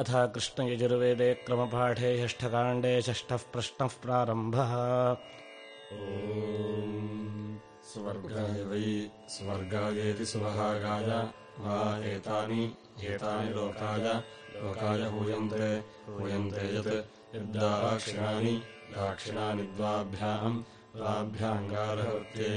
अथ कृष्णयजुर्वेदे क्रमपाठे षष्ठकाण्डे षष्ठः प्रश्नः प्रारम्भः। स्वर्गाय वै स्वर्गायेति सुवहागाय वा एतानि एतानि लोकाय। लोकाय हूयन्ते हूयन्ते यत् यद्दाक्षिणानि दाक्षिणानि द्वाभ्याम्। द्वाभ्याम् गार्हवत्ये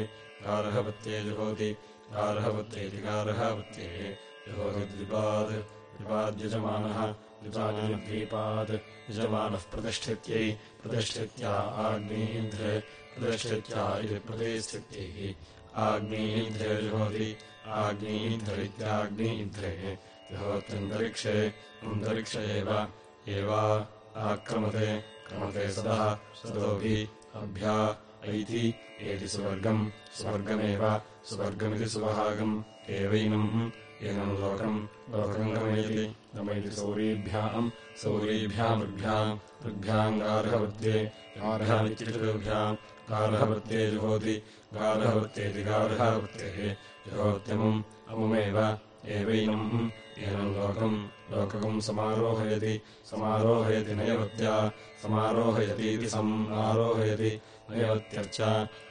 गार्हवत्ये जुहोति गार्हवत्येति गार्हवत्ये जुहोति द्विपाद् द्विपाद्यजमानः द्विपाद्वीपात् यजमानः प्रतिष्ठित्यै प्रतिष्ठित्या आग्नीध्रे प्रतिष्ठित्या इति प्रतिस्थित्यैः आग्नीध्रे जुहोति आग्नीध्रित्याग्नीध्रे जुहोत्यन्तरिक्षे अन्तरिक्ष एव, एवा आक्रमते, क्रमते सदः सदोभिः अभ्या ऐति, एति सुवर्गम्, स्वर्गमेव, स्वर्गमिति सुवहागम्, एवैनम्, एनम् लोकम् लोकम् गमयति। गमयति सौरीभ्याम् सौरीभ्यामृभ्याम् ऋभ्याम् गार्हवत्ये गार्हमित्यभ्याम् गार्हवत्ये जुहोति, गार्हवत्येति गार्हवत्येः जुहोत्यमुम् अमुमेव एवैनम्। एनम् लोकम् लोककम् समारोहयति समारोहयति नयवत्या, समारोहयतीति समारोहयति नयवत्यर्च,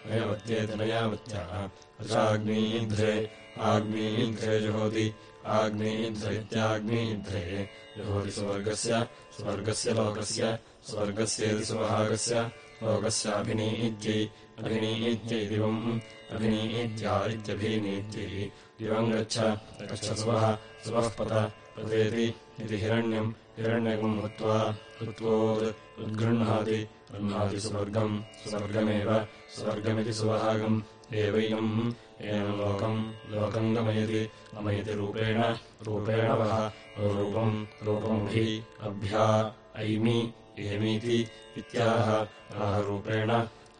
नयवत्येति नयावत्याः। अचाग्नीध्रे आग्नीध्रे जुहोति आग्नीध्रैत्याग्नीध्रे जुहोति सुवर्गस्य स्वर्गस्य लोकस्य स्वर्गस्येति सुवहागस्य लोकस्याभिनीत्यै अभिनीत्यै दिवम् अभिनीत्या इत्यभिनीत्यै दिवम् गच्छ सुवः पत पतेति इति हिरण्यम् हिरण्यकम् हुत्वा हुत्वोद् उद्गृह्णाति गृह्णाति सुवर्गम् सुवर्गमेव स्वर्गमिति सुवहागम् एवैनम् येन लोकम् लोकम् गमयति गमयति रूपेण रूपेण वः। रूपम् रूपमभि अभ्या ऐमि एमीति इत्याह। रूपेण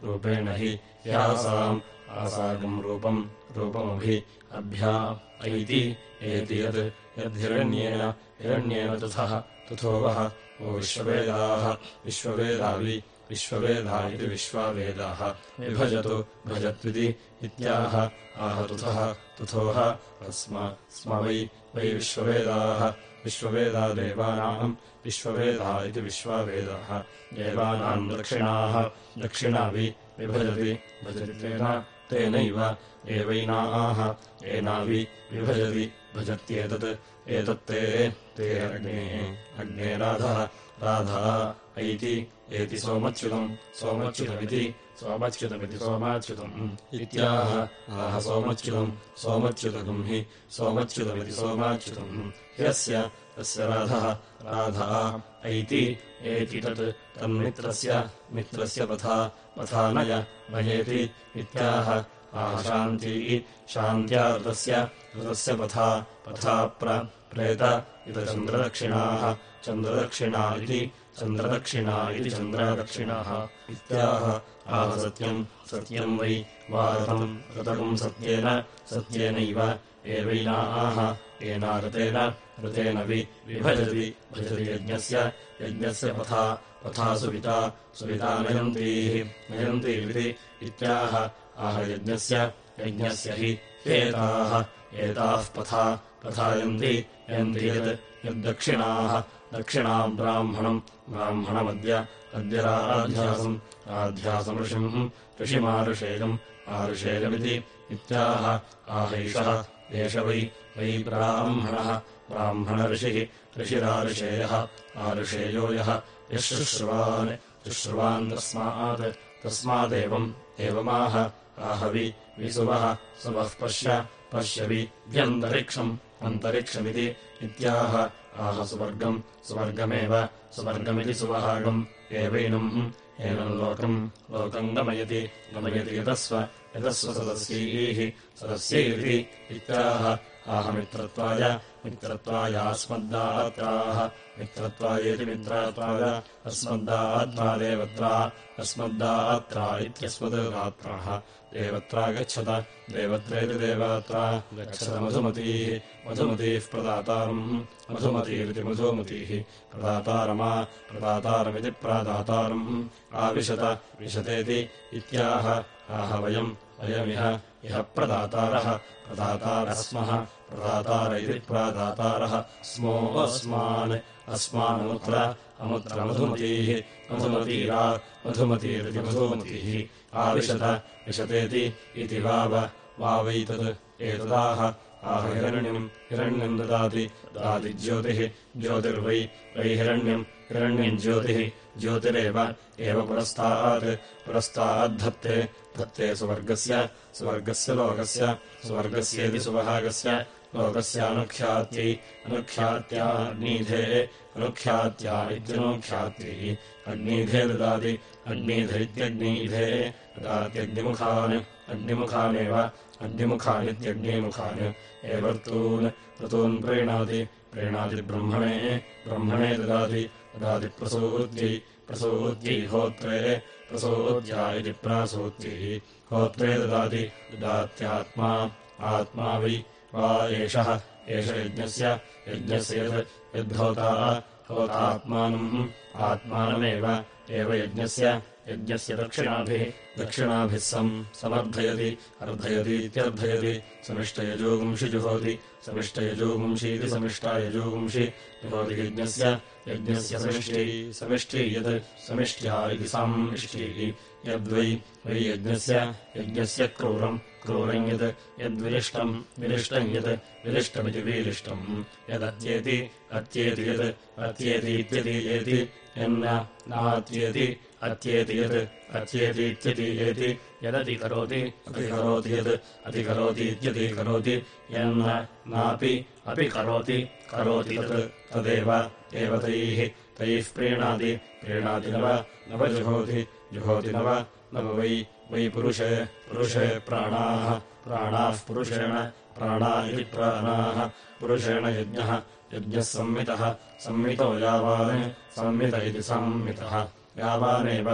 रूपेण हि यासाम्। आसागम् रूपम् रूपमभि अभ्या ऐति एति यत् यद्धिरण्येन हिरण्येन तथः तथो वो। विश्ववेदाः विश्ववेदावि विश्ववेदा इति विश्वावेदाः। विभजतु भजत्विति इत्याह आह तुथः तुथोः स्म स्म वै वै विश्ववेदाः। विश्ववेदा देवानाम् विश्ववेदा इति विश्वावेदाः। देवानाम् दक्षिणाः दक्षिणावि विभजति भजति तेन तेनैव एवैनाः एनावि विभजति भजत्येतत् एतत्ते ते अग्नेः अग्ने राधः ऐति एति सोमच्युतम् सोमच्युतमिति सोमच्युतमिति सोमाच्युतम् इत्याह। आह सोमच्युतम् सोमच्युतकम् हि सोमच्युतमिति सोमाच्युतम् ह्यस्य तस्य राधः राधा ऐति एति तत् तन्मित्रस्य मित्रस्य पथा पथा नय नयेति इत्याह। आह शान्ती शान्त्या ऋतस्य ऋतस्य पथा पथा प्रेत इत चन्द्रदक्षिणाः। चन्द्रदक्षिणा इति चन्द्रदक्षिणा इति चन्द्रदक्षिणाः। इत्याह आह सत्यम् सत्यम् वै वा सत्येन सत्येनैव। एवैनाः येनारतेन ऋतेन वि विभजति भजति यज्ञस्य यज्ञस्य पथा पथा सुविता सुविता नयन्तीः नयन्तीरिति इत्याह। आह यज्ञस्य यज्ञस्य हि एताः एताः पथा पथायन्ति यन्ति यत् यद्दक्षिणाः। दक्षिणाम् ब्राह्मणम् ब्राह्मणमद्य अद्यराध्यासम् आध्यासम् ऋषिम् ऋषिमारुषेयम् आरुषेयमिति इत्याह। आहैषः एष वै वै ब्राह्मणः। ब्राह्मणऋषिः ऋषिरारुषेयः आरुषेयो यः। शुश्रुवान् शुश्रुवान् तस्मात् तस्मादेवम् एवमाह। आहवि विसुवः सुवः पश्य पश्यवि व्यन्तरिक्षम् अन्तरिक्षमिति इत्याह। आह सुवर्गम् सुवर्गमेव सुवर्गमिति सुवहागम्। एवैनम् एनम् लोकम् लोकम् गमयति गमयति यतस्व यतस्व सदस्यैः सदस्यैरिति इत्याह। आहमित्रत्वाय मित्रत्वायास्मद्दात्राः मित्रत्वायेति मित्रात्वाय अस्मद्दात्रा देवत्रा अस्मद्दात्रा इत्यस्मद्गात्राः देवत्रा गच्छत देवत्रेति देवात्रा गच्छत मधुमतीः मधुमतीः प्रदातारम्। मधुमतीरिति मधुमतीः प्रदातारमा प्रदातारमिति प्रादातारम्। आविशत विशतेति इत्याह आह वयम् अयमिह इह प्रदातारः। प्रदातारः स्मः प्रदातार इति प्रादातारः। स्मोऽस्मान् अस्मानमुत्र अमुत्र मधुमतीः मधुमतीरा मधुमतीरिति मधुमतीः। आविशत विशतेति इति वाव। वावैतत् एतदाह। आह हिरण्यम् हिरण्यम् ददाति। ददाति ज्योतिः ज्योतिर्वै। वै हिरण्यम् हिरण्यम् ज्योतिः। ज्योतिरेव एव पुरस्तात्। पुरस्ताद्धत्ते धत्ते सुवर्गस्य सुवर्गस्य लोकस्य सुवर्गस्येति सुवभागस्य लोकस्यानुख्यात्यै अनुख्यात्या अग्नीधे अनुख्यात्या इत्यनुख्यात्यै अग्नीधे ददाति अग्नीध इत्यग्नीधे ददात्यग्निमुखान्, अग्निमुखानेव अग्निमुखानित्यग्निमुखान् एवर्तून् ऋतून् प्रीणाति प्रीणाति ब्रह्मणे ब्रह्मणे ददाति ददाति प्रसूत्यै प्रसूत्यै होत्रे प्रसूत्या इति प्रासूत्यै होत्रे ददाति, ददात्यात्मा, आत्मा वै वा एषः एष यज्ञस्य यज्ञस्य यत् यद्धोता होतात्मानम् आत्मानमेव एव यज्ञस्य यज्ञस्य दक्षिणाभिः दक्षिणाभिः सम् समर्थयति अर्धयतीत्यर्थयति समिष्टयजोगुंषि जुहोति समिष्टयजोगुंषीति समिष्टायजोगुंषि जुहोति यज्ञस्य यज्ञस्य समिष्ट्यै समिष्ट्यै यत् समिष्ट्या इति सामिष्ट्यै यद्वै वै यज्ञस्य यज्ञस्य क्रूरम् क्रूरम् यत् यद्विरिष्टम् विरिष्टम् यत् विरिष्टमिति विरिष्टम्। यदत्येति अत्येति यत् अत्येतीत्यतीयेति यन्न नात्येति अत्येति यत् अत्येतीत्यतीयेति यदतिकरोति अतिकरोति यत् अतिकरोतीत्यतिकरोति यन्न नापि अपि करोति करोति तत् तदेव एव तैः तैः प्रीणाति प्रीणाति नव नवजुहोति जुहोति नव नव वै वै पुरुषे पुरुषे प्राणाः प्राणाः पुरुषेण प्राणा इति प्राणाः पुरुषेण यज्ञः यज्ञः संमितः संमितो यावान् संमित इति संमितः यावानेव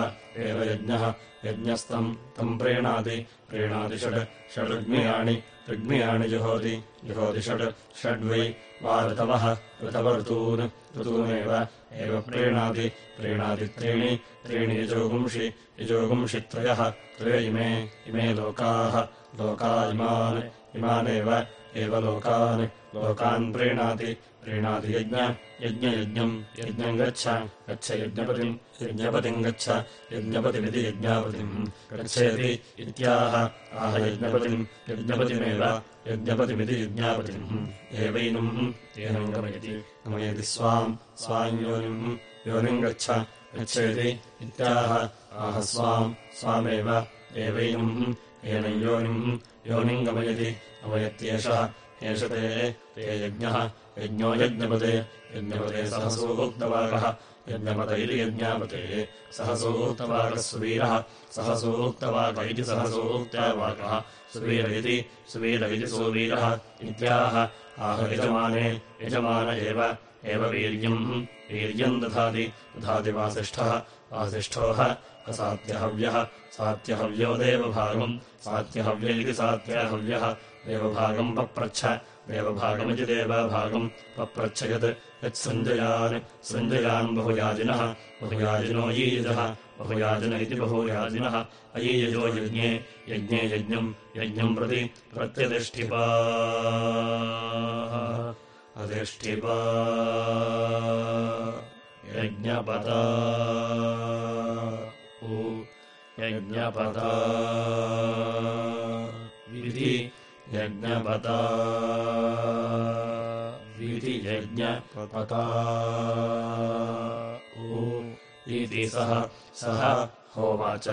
एव यज्ञः यज्ञस्तम् तम् प्रीणाति प्रीणाति षड् षडृग्मियाणि ऋग्मियाणि जुहोति जुहोति षड् षड्वै वा ऋतवः ऋतवर्तून् ऋतूनेव एव प्रीणाति प्रीणाति त्रीणि त्रीणि यजोगुंषि यजोगुंषि त्रयः, त्रय इमे इमे लोकाः लोका इमान् इमानेव, एव लोकान् लोकान् प्रीणाति प्रीणाति यज्ञ यज्ञयज्ञम् यज्ञम् गच्छ गच्छ यज्ञपतिम् यज्ञपतिम् गच्छ, यज्ञपतिमिति यज्ञापतिम्, गच्छेति इत्याह, आह यज्ञपतिम्, यज्ञपतिमेव, यज्ञपतिमिति यज्ञापतिम्, एवैनम्, एनम् गमयति। गमयति स्वाम् स्वाम् योनिम् योनिम् गच्छ गच्छेति इत्याह आह स्वाम् स्वामेव एवैनम् एनम् योनिम् योनिम् गमयति गमयत्येषः एष ते ते यज्ञः यज्ञो यज्ञपते यज्ञपते सहसोक्तवाकः यज्ञपत इति यज्ञापते सहसोक्तवाकः सुवीरः सहसोक्तवाक इति सहसोक्तावाकः सुवीर इति सुवीर इति सुवीरः इत्याह आह यजमाने यजमान एव एव वीर्यम् वीर्यम् दधाति दधाति वासिष्ठः वासिष्ठोः असात्यहव्यः सात्यहव्यो देवभागम् सात्यहव्य इति सात्यहव्यः देवभागम् पप्रच्छ देवभागमिति देवभागम् पप्रच्छयत् यत्सञ्जयान् सञ्जयान् बहुयाजिनः। बहुयाजिनो यीयजः बहुयाजन इति बहुयाजिनः। अयीयजो यज्ञे। यज्ञे यज्ञम् यज्ञम् प्रति प्रत्यतिष्ठिपा अधिष्ठिपा। यज्ञपदा यज्ञपदा विधि। यज्ञपता। विधि यज्ञपता इति सः। सः होवाच।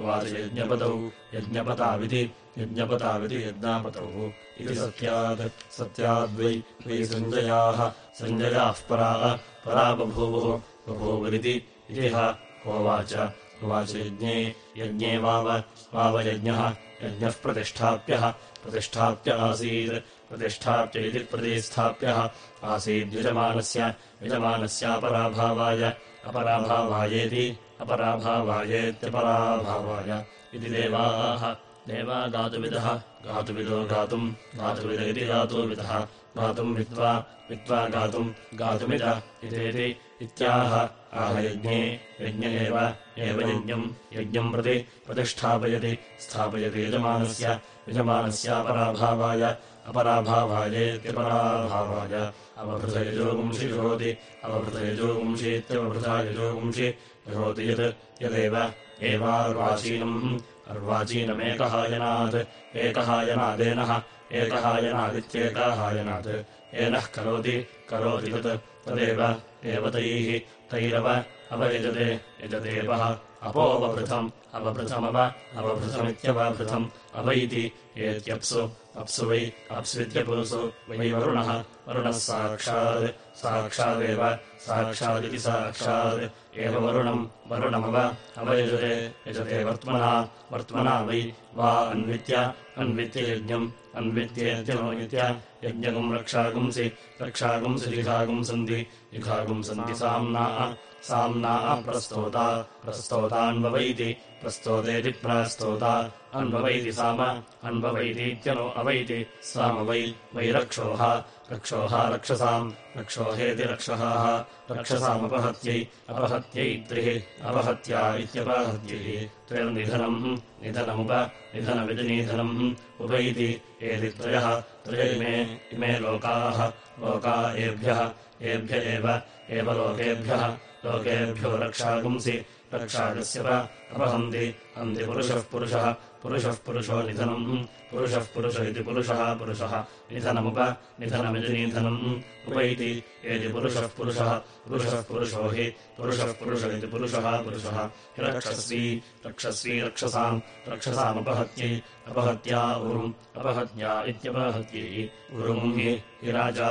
उवाच यज्ञपतौ। यज्ञपताविधि। यज्ञपताविधि यज्ञापतौ। इति सत्यात् सत्याद्वै वै सञ्जयाः सञ्जयाः परा। परा बभूवुः। बभूवरिति इह होवाच। उवाच यज्ञे। यज्ञे वाव। वावयज्ञः यज्ञः प्रतिष्ठाप्यः। प्रतिष्ठाप्य आसीत् प्रतिष्ठाप्य इति प्रतिस्थाप्यः आसीद्यजमानस्य यजमानस्यापराभावाय अपराभावायेति अपराभावायेत्यपराभावाय। इति देवाः। देवा गातुविदः गातुविदो गातुम् गातुविद इति गातुविदः गातुम् विद्वा विद्वा गातुम् गातुमिद इति इत्याह। आह यज्ञे यज्ञ एव यज्ञम् यज्ञम् प्रति प्रतिष्ठापयति स्थापयति यजमानस्य यजमानस्यापराभावाय अपराभावायेत्यपराभावाय अवभृतयजोगुंषि जुहोति अवभृतयजोगुंषीत्यवभृता यजोगुंषि जुहोति यत् यदेव एवार्वाचीनम्। अर्वाचीनमेकहायनात्, एकहायनादेनः, एकहायनादित्येकाहायनात्। एनः करोति करोति तत्, तदेव एव तैः। तैरव अवयजते यजतेपः अपोऽवभृतम् अवभृतमव अवभृतमित्यवभृतम् अव इति एत्यप्सु अप्सु वै अप्स्वित्यपुरुषु वै वरुणः। वरुणः साक्षात्। साक्षादेव। साक्षादिति साक्षात्। एव वरुणम्। वरुणमव। अवयजते यजते। वर्त्मना। वर्त्मना वै। वा अन्वित्य। अन्वित्य यज्ञम्। अन्वित्येत्यनोनित्य यज्ञगुम् रक्षागुंसि रक्षागुंसि जिघागुंसन्ति जिघागुंसन्ति साम्ना साम्ना प्रस्तोता प्रस्तोतान्ववैति प्रस्तोतेति प्रास्तोता अन्ववैति साम अन्ववैतीत्यनो अवैति साम वै वै रक्षोः रक्षोः रक्षसाम्। रक्षोहेति रक्षसाः। रक्षसामपहत्यै अपहत्यै त्रिः। अपहत्या इत्यपहत्यै त्रिर्निधनम्। निधनमुप निधनविधिनिधनम्। उप इति एति त्रयः। त्रय इमे इमे लोकाः। लोका एभ्यः। एभ्य एव लोकेभ्यः। लोकेभ्यो रक्षागुंसि। रक्षागस्य अपहन्ति। हन्ति पुरुषः पुरुषः पुरुषः पुरुषो निधनम्। पुरुषः पुरुष इति पुरुषः पुरुषः। निधनमुप निधनमिति निधनम् उप इति यदि पुरुषः पुरुषः पुरुषः पुरुषो हि पुरुषः पुरुष इति पुरुषः पुरुषः। रक्षस्वी रक्षस्वी रक्षसाम् रक्षसामपहत्यै अपहत्या उरुम् अपहत्या इत्यपहत्यै। उरुम् हि राजा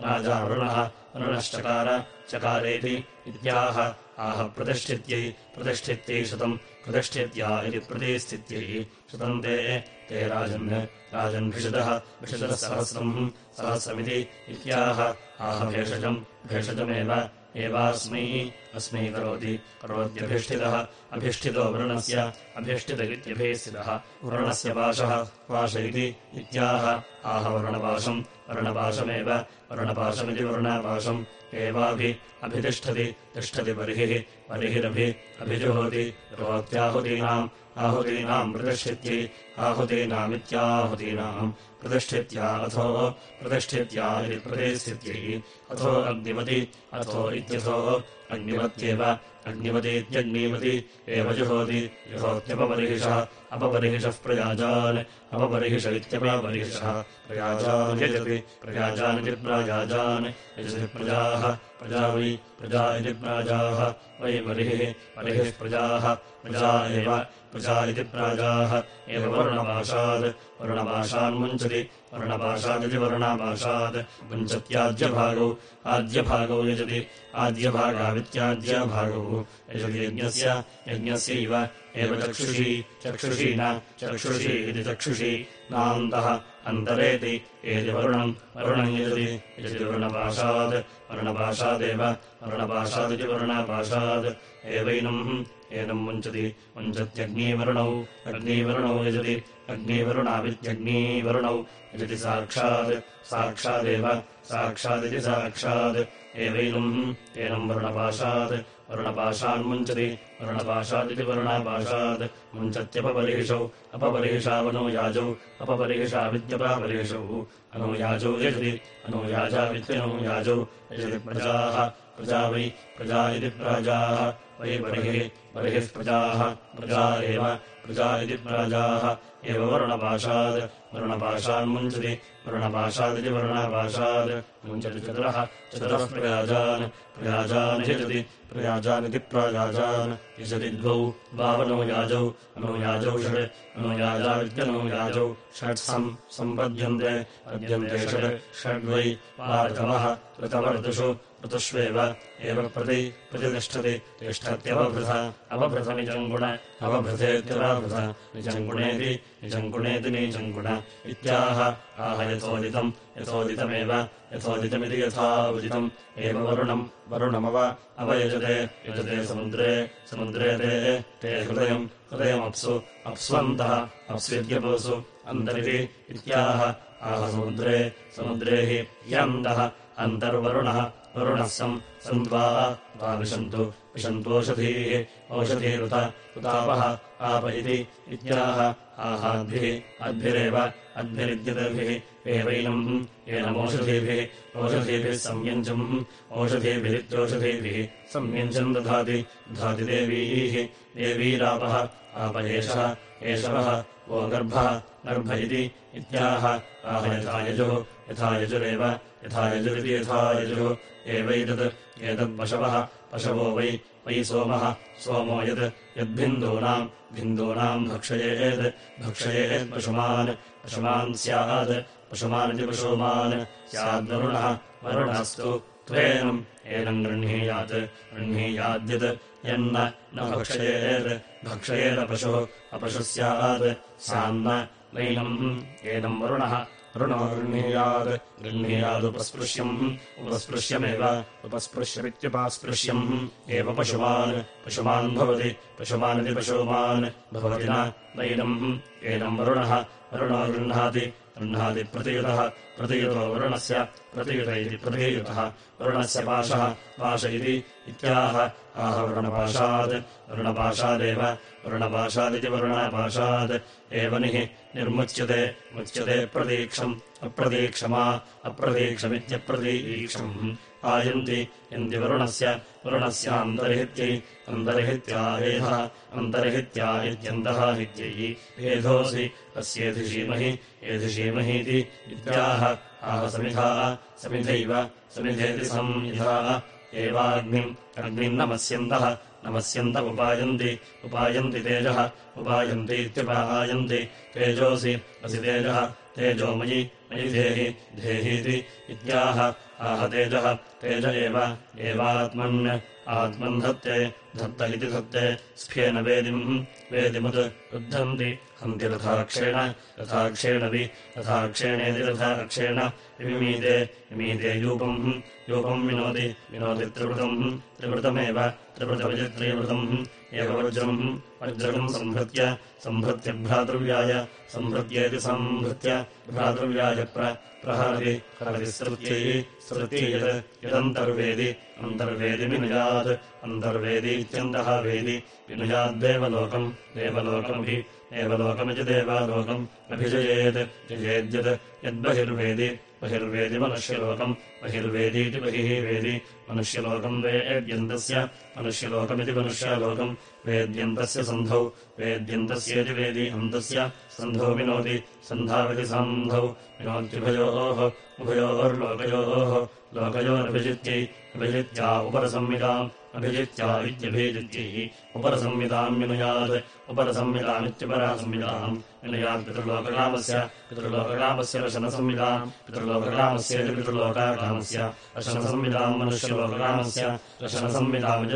राजा वरुणः वरुणश्चकार चकारेति इत्याह। आह प्रतिष्ठित्यै प्रतिष्ठित्यै शतम् प्रतिष्ठित्या इति प्रतिस्थित्यै। शतम् ते ते राजन् राजन्भिषदः विषदः सहस्रम् सहस्रमिति इत्याह। आह भेषजम् भेषजमेव एवास्मै अस्मै करोति। करोत्यभिष्ठितः अभिष्ठितो वरुणस्य अभिष्ठित इत्यभिस्थितः वरुणस्य पाशः पाश इति इत्याह। आह वरुणपाशम् वर्णपाशमेव वर्णपाशमिति वर्णापाशम् एवाभि अभितिष्ठति तिष्ठति बर्हिः बर्हिरभि अभिजुहोति रोत्याहुतीनाम् आहुतीनाम् प्रतिष्ठित्यै आहुतीनामित्याहुतीनाम् प्रतिष्ठित्या अथो प्रतिष्ठित्या इति प्रतिस्थित्यै अथो अग्निवति अथो इत्यथो अग्निवत्येव अग्निवतीत्यग्निवति एव जुहोति जुहोत्यपरिहिषः अपपरिहिषः प्रयाजान् अपपरिहिष इत्यपरिहिषः प्रयाजान् यजति प्रयाजानिति प्रायाजान्। यजति प्रजाः प्रजा वै प्रजा इति प्राजाः। वै बर्हिः बर्हिः प्रजाः। प्रजा एव प्रजा इति प्राजाः। एव वर्णपाशात् वर्णपाशान्मुञ्चति वर्णपाशादिति वर्णापाशात् मुञ्चत्याद्यभागौ आद्यभागौ यजति। आद्यभागावित्याद्यभागौ यजति यज्ञस्य यज्ञस्यैव एव चक्षुषी चक्षुषी न चक्षुषी इति चक्षुषी। नान्तः अन्तरेति एति वरुणम् वरुणम् यजति यजति वर्णपाशात् वर्णपाशादेव वर्णपाशादिति वर्णपाशात्। एवैनम् एनम् मुञ्चति मुञ्चत्यग्नीवरुणौ अग्नीवरुणौ यजति अग्नीवरुणावित्यग्नीवरुणौ यजति साक्षात् साक्षादेव साक्षादिति साक्षात्। एवैनम् एनम् वर्णपाशात् वर्णपाशान्मुञ्चति वर्णपाशादिति वर्णापाशात्। मुञ्चत्यपपरिहिषौ। अपपरिहिषावनो याजौ। अपपरिहिषाविद्यपापरिहिषौ। अनुयाजौ यजति। अनुयाजावित्यनो याजौ। यजति प्रजाः प्रजा वै प्रजा। इति प्राजाः वै बर्हिः बर्हिः प्रजाः प्रजा एव प्रजा इति प्राजाः। एव वर्णपाशात् वर्णपाशान्मुञ्चति वर्णपाशादिति वर्णपाशात् मुञ्चति चतुरः। चतुरः प्रयाजान्। प्रयाजान् यजति। प्रयाजानिति प्रायाजान् यजति द्वौ। द्वावनो याजौ। अनुयाजौ षड् अनुयाजावित्यनुयाजौ षट्सम् सम्पद्यन्ते। पद्यन्ते षड् षड्वै वा। ऋतमः ऋतमऋतुषु ऋतुष्वेव एव प्रति प्रतितिष्ठति तिष्ठत्यवभृथ अवभृतनिजङ्गुण अवभृतेत्यवभृथ निजङ्गुणेति निजङ्गुणेति निजङ्गुण इत्याह आह यथोदितम् यथोदितमेव यथोदितमिति यथा उदितम् एव वरुणम् वरुणमव अवयजते यजते समुद्रे समुद्रे ते ते हृदयम् हृदयमप्सु अप्स्वन्तः अप्स्विद्यपोसु अन्तरिति इत्याह आह समुद्रे समुद्रे हि ह्यन्तः अन्तर्वरुणः वरुणः सम् विशन्तु विशन्तोषधीः ओषधीरुत उतापः आप इति इत्याह आहाद्भिः अद्भिरेव अद्भिरिद्युतभिः एवैनम् एनमोषधीभिः ओषधीभिः संयञ्चम् ओषधीभिरित्योषधीभिः संयञ्चम् दधाति दधाति देवीः देवीरापः आप एषः एषवः गर्भः गर्भ इति इत्याह। आह यथा यजुः यथा यजुरेव यथा यजुरिति यथा यजुः एवैतत् एतत्पशवः पशवो वै वै सोमः। सोमो यत् यद्बिन्दूनाम् बिन्दूनाम् भक्षयेत् भक्षयेत् पशुमान्। पशुमान् स्यात् पशुमानिति पशुमान्। स्याद्वरुणः वरुणस्तु त्वेनम् एनम् गृह्णीयात् गृह्णीयाद्यत् यन्न न भक्षयेत् भक्षयेदपशुः अपशुः स्यात् स्यान्न नैनम् एनम् वरुणः ऋणो गृह्णीयात् गृह्णीयादुपस्पृश्यम् उपस्पृश्यमेव उपस्पृश्यमित्युपास्पृश्यम् एव पशुमान् पशुमान् भवति पशुमानिति पशुमान् भवति नैनम् एनम् वरुणः वरुणो गृह्णाति गृह्णाति प्रतियुतः वरुणस्य प्रतियुत इति प्रतियुतः वरुणस्य पाशः पाश इति इत्याह। आह वरुणपाशात् वरुणपाशादेव वरुणपाशादिति वरुणपाशात् एवनिः निर्मुच्यते मुच्यते प्रतीक्षम् अप्रतीक्षमा अप्रतीक्षमित्यप्रतीक्षम् आयन्ति यन्ति वरुणस्य वरुणस्यान्तर्हित्यै अन्तर्हित्या एधः अन्तर्हित्या इत्यन्तः हित्यै एधोऽसि अस्येधिषीमहि एधिषीमहीति इत्याह आह समिधाः समिधैव समिधेति संविधाः एवाग्निम् अग्निम् नमस्यन्तः नमस्यन्त उपायन्ति उपायन्ति तेजः उपायन्तीत्युपायन्ति तेजोऽसि असि तेजः तेजोमयि मयि धेहि धेहीति इत्याह। आह तेजः तेज एव एवात्मन् आत्मन् धत्ते धत्त इति धत्ते स्फेन वेदिम् वेदिमुत् रुद्धन्ति हन्ति रथाक्षेण रथाक्षेण वि रथाक्षेणेति रथाक्षेण विमीते विमीते यूपम् यूपम् विनोति विनोति त्रिवृतम् त्रिवृतमेव त्रिवृतविजत्रिवृतम् एव वज्रम् वज्रम् सम्भृत्य सम्भृत्य भ्रातृव्याय सम्भृत्येति सम्भृत्य भ्रातृव्याय प्रहरति हरति श्रुत्यै श्रुति यत् यदन्तर्वेदि अन्तर्वेदि विनुयात् अन्तर्वेदी इत्यन्तः वेदि विनुयाद्देवलोकम् देवलोकमभि देवलोकमिति देवालोकम् अभिजयेत् जयेद्यत् यद्बहिर्वेदि बहिर्वेदि मनुष्यलोकम् बहिर्वेदीति बहिः वेदि मनुष्यलोकम् वेद्यन्तस्य मनुष्यलोकमिति मनुष्यालोकम्। वेद्यन्तस्य सन्धौ वेद्यन्तस्येति वेदि अन्तस्य। सन्धौ विनोति सन्धाविति सन्धौ। विनोत्युभयोः उभयोर्लोकयोः। लोकयोरभिजित्यै अभिजित्या उपरसंहिताम् अभिजित्या इत्यभिजित्यैः। उपरसंहिताम् विनयात् रशनसंहिताम् पितृलोककामस्येति पितृलोकाकामस्य रशनसंहिताम् मनुष्यलोककामस्य। तुषारसंहिताम्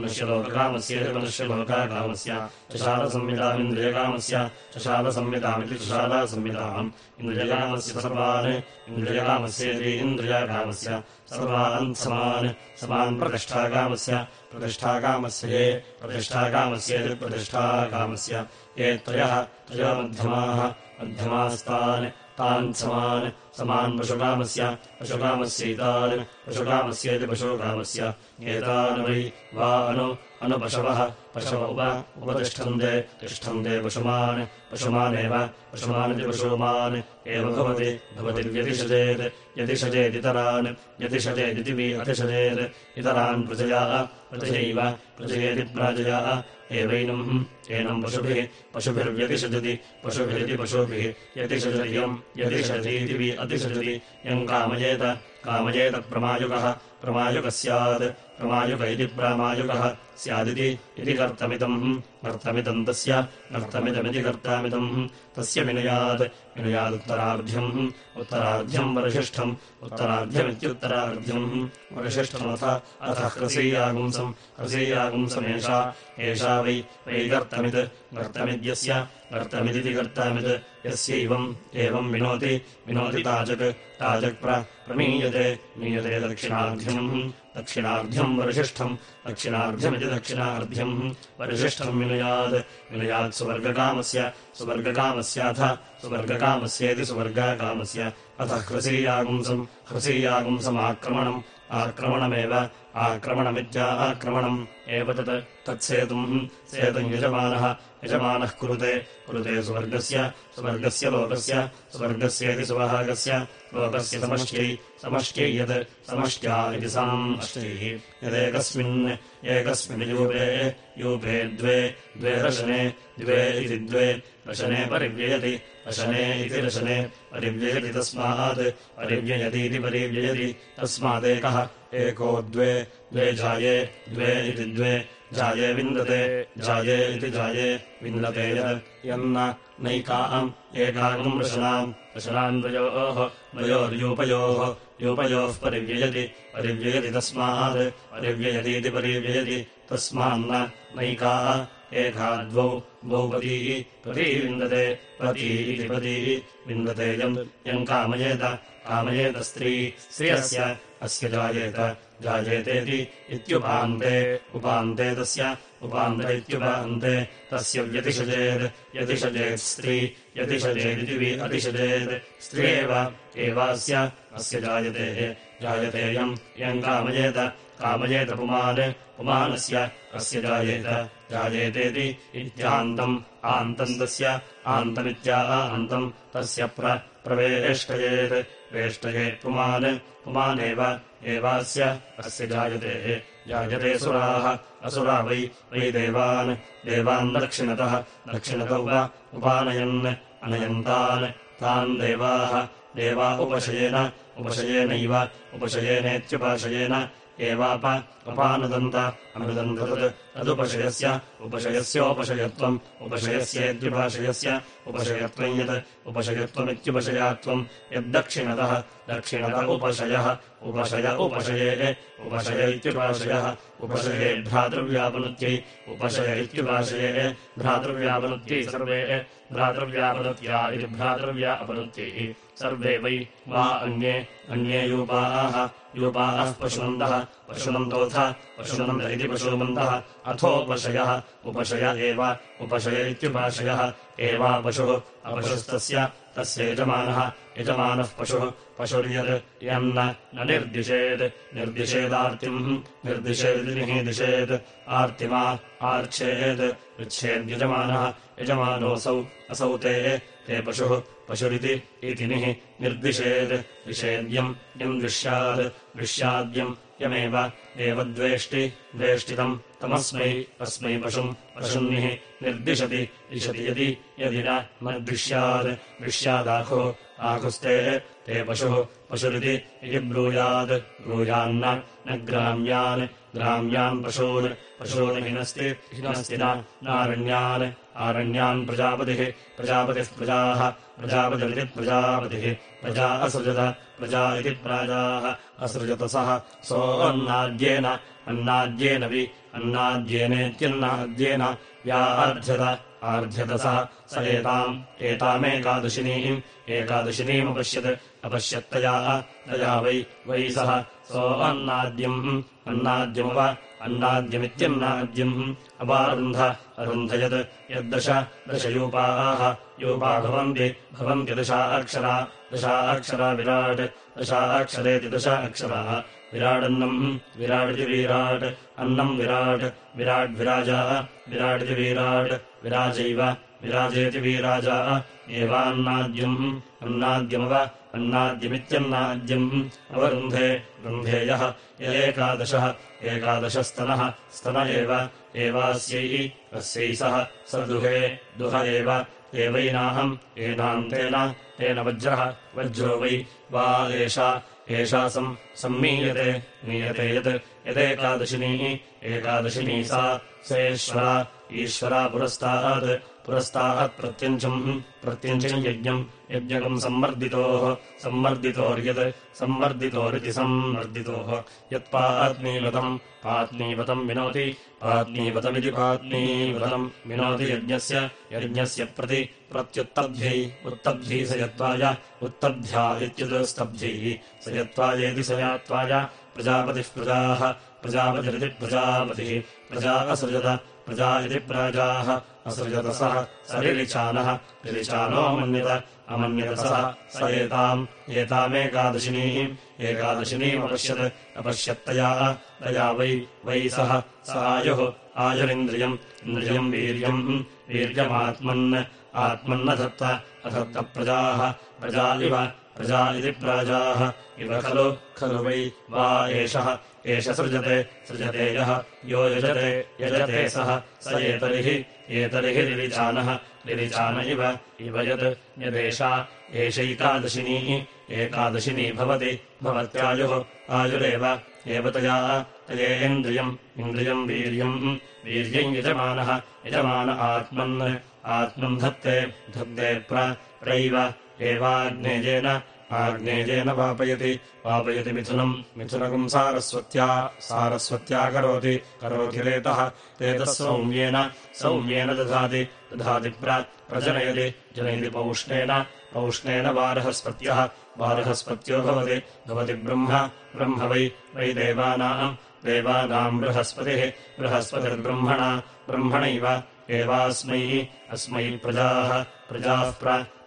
मनुष्यलोककामस्येति मनुष्यलोकाकामस्य तुषारसंहितामिन्द्रियकामस्य तुषारसंहितामिति तुषारासंहिताम् इन्द्रियकामस्य। सर्वान्। इन्द्रियकामस्येति इन्द्रियाकामस्य सर्वान् समान् समान् प्रतिष्ठाकामस्य प्रतिष्ठाकामस्य ये प्रतिष्ठाकामस्येति प्रतिष्ठाकामस्य ये त्रयः त्रयो मध्यमाः मध्यमास्तान् तान् समान् समान् पशुकामस्य पशुकामस्यैतान् पशुकामस्येति पशुकामस्य एतान् वै वा अनु अनुपशवः पशव उप उपतिष्ठन्ते तिष्ठन्ते पशुमान् पशुमानेव पशुमानिति पशुमान् एव भवति भवति व्यतिषजेत् यतिषजेदितरान् यतिषजेदिति वि अतिषजेत्। इतरान् प्रजया प्रजयैव प्रजयेति प्राजया। एवैनम् एनम् पशुभिः पशुभिर्व्यतिषजति पशुभिरिति पशुभिः। यतिषजयम् यतिषतीति वि अतिषजति। यम् कामयेत कामयेतप्रमायुगः प्रमायुगः स्यात्। प्रमायुक इति प्रामायुगः स्यादिति इति कर्तमिदम् कर्तमिदम् तस्य कर्तमिदमिति कर्तामिदम् तस्य विनयात् विनयादुत्तरार्ध्यम् उत्तरार्ध्यम् वरिशिष्ठम् उत्तरार्ध्यमित्युत्तरार्ध्यम्। वरिशिष्ठमथ अथ ह्रसीयागुंसम् ह्रसीयागुंसमेषा एषा वै वै कर्तमित् कर्तमिद्यस्य कर्तमिदिति कर्तामित् यस्यैवम् एवम् विनोति विनोति ताजक् ताजक् प्रमीयते मीयते दक्षिणार्ध्यम् दक्षिणार्ध्यम् वरिशिष्ठम् दक्षिणार्ध्यमिति दक्षिणार्ध्यम्। विनुयात् सुवर्गकामस्य। सुवर्गकामस्याथ सुवर्गकामस्येति सुवर्गाकामस्य। अथ ह्रसीयागुंसम्। ह्रसीयागुंसमाक्रमणम् आक्रमणमेव। आक्रमणमित्या आक्रमणम्। एव तत्। तत्सेतुम् सेतुम् यजमानः यजमानः कुरुते कुरुते सुवर्गस्य सुवर्गस्य लोकस्य स्वर्गस्येति सुवहागस्य लोकस्य समष्ट्यै समष्ट्यै यत् समष्ट्या इति साम् अष्टैः यदेकस्मिन् एकस्मिन् यूपे यूपे द्वे द्वे रशने द्वे इति द्वे रशने परिव्ययति रशने इति रशने परिव्ययति तस्मात् परिव्ययतीति परिव्ययति तस्मादेकः एको द्वे द्वे जाये द्वे इति द्वे जाये विन्दते जाये इति जाये विन्दते यन्न नैकाम् एकाकम् रशनाम् रशनाम् द्वयोः द्वयोर्यूपयोः यूपयोः परिव्ययति परिव्ययति तस्मात् परिव्ययतीति परिव्ययति तस्मान्न नैका एका द्वौ पती पती विन्दते पती इति पती विन्दते यम् यम् कामयेत कामयेत स्त्री स्त्रियस्य अस्य जायेत जायेतेति इत्युपान्ते उपान्ते तस्य उपान्त इत्युपान्ते तस्य व्यतिषजेत् यतिषजेत् स्त्री यतिषजेदिति अतिषजेत् स्त्री एव एवास्य अस्य जायते जायते यम् यम् कामयेत कामयेत पुमान् पुमानस्य अस्य जायेत जायेतेति इत्यान्तम् आन्तम् तस्य आन्तमित्या आन्तम् तस्य प्रवेष्टयेत् वेष्टयेत् पुमान् पुमानेव एवास्य अस्य जायते जायते सुराः असुरा वै वै देवान् देवान् दक्षिणतः दक्षिणतौ वा उपानयन् अनयन्तान् तान् देवाः देवा उपशयेन उपशयेनैव उपशयेनेत्युपाशयेन एवाप अपानुदन्त अनुदन्त तत् तदुपशयस्य उपशयस्योपशयत्वम् उपशयस्येत्युपाशयस्य उपशयत्वम् यत् उपशयत्वमित्युपशयात्वम्। यद्दक्षिणतः दक्षिणत उपशयः उपशय उपशये उपशय इत्युपाशयः उपशये भ्रातृव्यापनुत्यै उपशय इत्युपाशये भ्रातृव्यापनुत्यै सर्वे भ्रातृव्यापनुत्या इति भ्रातृव्या अपनुत्यैः सर्वे वै वा अन्ये अन्ये यूपाः यूपाः पशुनन्दः पशुनन्दोऽथ पशुनन्द इति पशुमन्तः अथोपशयः उपशय एव उपशय इत्युपाशयः एवा पशुः अपशुस्तस्य तस्य यजमानः यजमानः पशुः पशुर्यत् यन्न न निर्दिशेत्। निर्दिशेदार्तिम् निर्दिशेदिनिः दिशेत् आर्तिमा आर्च्छेत्। पृच्छेद्यजमानः यजमानोऽसौ असौ ते ते पशुः पशुरिति इतिनिः निर्दिशेत्। विषेद्यम् यम् दृश्यात्। दृश्याद्यम् यमेव एव द्वेष्टि द्वेष्टितम् तमस्मै अस्मै पशुम् पशुन्निः निर्दिशति दिशति यदि यदि न दृश्यात्। दृश्यादाहो आहुस्ते ते पशुः पशुरिति इति ब्रूयात्। ब्रूयान्न न ग्राम्यान् ग्राम्यान् पशून्। पशून् हिनस्ति हिनस्ति नारण्यान्। आरण्यान् प्रजापतिः प्रजापतिः प्रजाः प्रजापतिरिति प्रजापतिः। प्रजा असृजत प्रजा इति प्राजाः। असृजतसः सोऽन्नाद्येन अन्नाद्येन वि अन्नाद्येनेत्यन्नाद्येन व्या अर्ध्यत आर्ध्यतसः स। एताम्। एतामेकादशिनीम्। एकादशिनीमपश्यत्। अपश्यत्तया तया वै वै सः। सोऽन्नाद्यम् अन्नाद्यमुप। अन्नाद्यमित्यन्नाद्यम्। अपारुन्ध अरुन्धयत्। यद्दश। दशयूपाः। यूपा भवन्ति। भवन्ति दशा अक्षरा दशा अक्षरा विराट् दशा अक्षरेति दश अक्षराः विराडन्नम् विराडिति वीराट् अन्नम् विराट् विराड्विराजा विराडिति वीराट् विराजैव विराजेति वीराजा एवान्नाद्यम् अन्नाद्यमव अन्नाद्यमित्यन्नाद्यम् अवरुन्धे रुन्धेयः एकादशः एकादशस्तनः स्तन एव एवास्यै अस्यै सः स दुहे दुह एव एवैनाहम् एनान्तेन तेन वज्रः वज्रो वै वा एषा एषा सम् सम्मीयते मीयते यत् यदेकादशिनी एकादशिनी सा सेश्वरा ईश्वरा पुरस्तात् पुरस्तात् प्रत्यञ्चम् प्रत्यञ्चम् यज्ञम् यज्ञकम् सम्वर्धितोः सम्वर्धितोर्यत् सम्वर्धितोरिति सम्वर्धितोः यत्पात्नीवतम् पात्नीवतम् विनोति पात्नीवतमिति पात्नीवतम् विनोति यज्ञस्य यज्ञस्य प्रति प्रत्युत्तब्ध्यै उत्तब्ध्यै स यत्त्वाय उत्तब्ध्या इत्युत्स्तब्ध्यैः स यत्त्वायेति स यात्वाय प्रजापतिः प्रजाः प्रजापतिरिति प्रजापतिः प्रजा असृजत प्रजा इति प्राजाः। असृजतसः स रिलिचानो मन्यत अमन्यतसः। स एताम् एतामेकादशिनीः। एकादशिनीमपश्यत् अपश्यत्तया। तया वै वै सः। स आयुः आयुरिन्द्रियम्। इन्द्रियम् वीर्यम् वीर्यमात्मन्। आत्मन्नधत्त अधत्त प्रजाः प्रजा इव प्रजा इति प्राजाः। इव खलु खलु वै वा एषः। एष सृजते सृजते यः। यो यजते यजते सः। स एतरिः एतरिः रिरिचानः रिरिचान इव इव यत् यदेषा एषैकादशिनी एकादशिनी भवति। भवत्यायुः आयुरेव। एव तया तयेन्द्रियम् इन्द्रियम्। वीर्यम्। वीर्यम् यजमानः। यजमान आत्मन् आत्मम् धत्ते धत्ते प्रैव एवाग्नेयेन आग्नेयेन पापयति पापयति मिथुनम्। मिथुनकम् सारस्वत्या सारस्वत्या करोति। करोति रेतः। रेतः सौम्येन सौम्येन दधाति। दधाति प्रजनयति। जनयति पौष्णेन। पौष्णेन वारहस्पत्यः। वारहस्पत्यो भवति। भवति ब्रह्म। ब्रह्म वै वै देवानाम्। देवानाम् बृहस्पतिः। बृहस्पतिर्ब्रह्मणा। ब्रह्मणैव। एवास्मै अस्मै प्रजाः। प्रजाः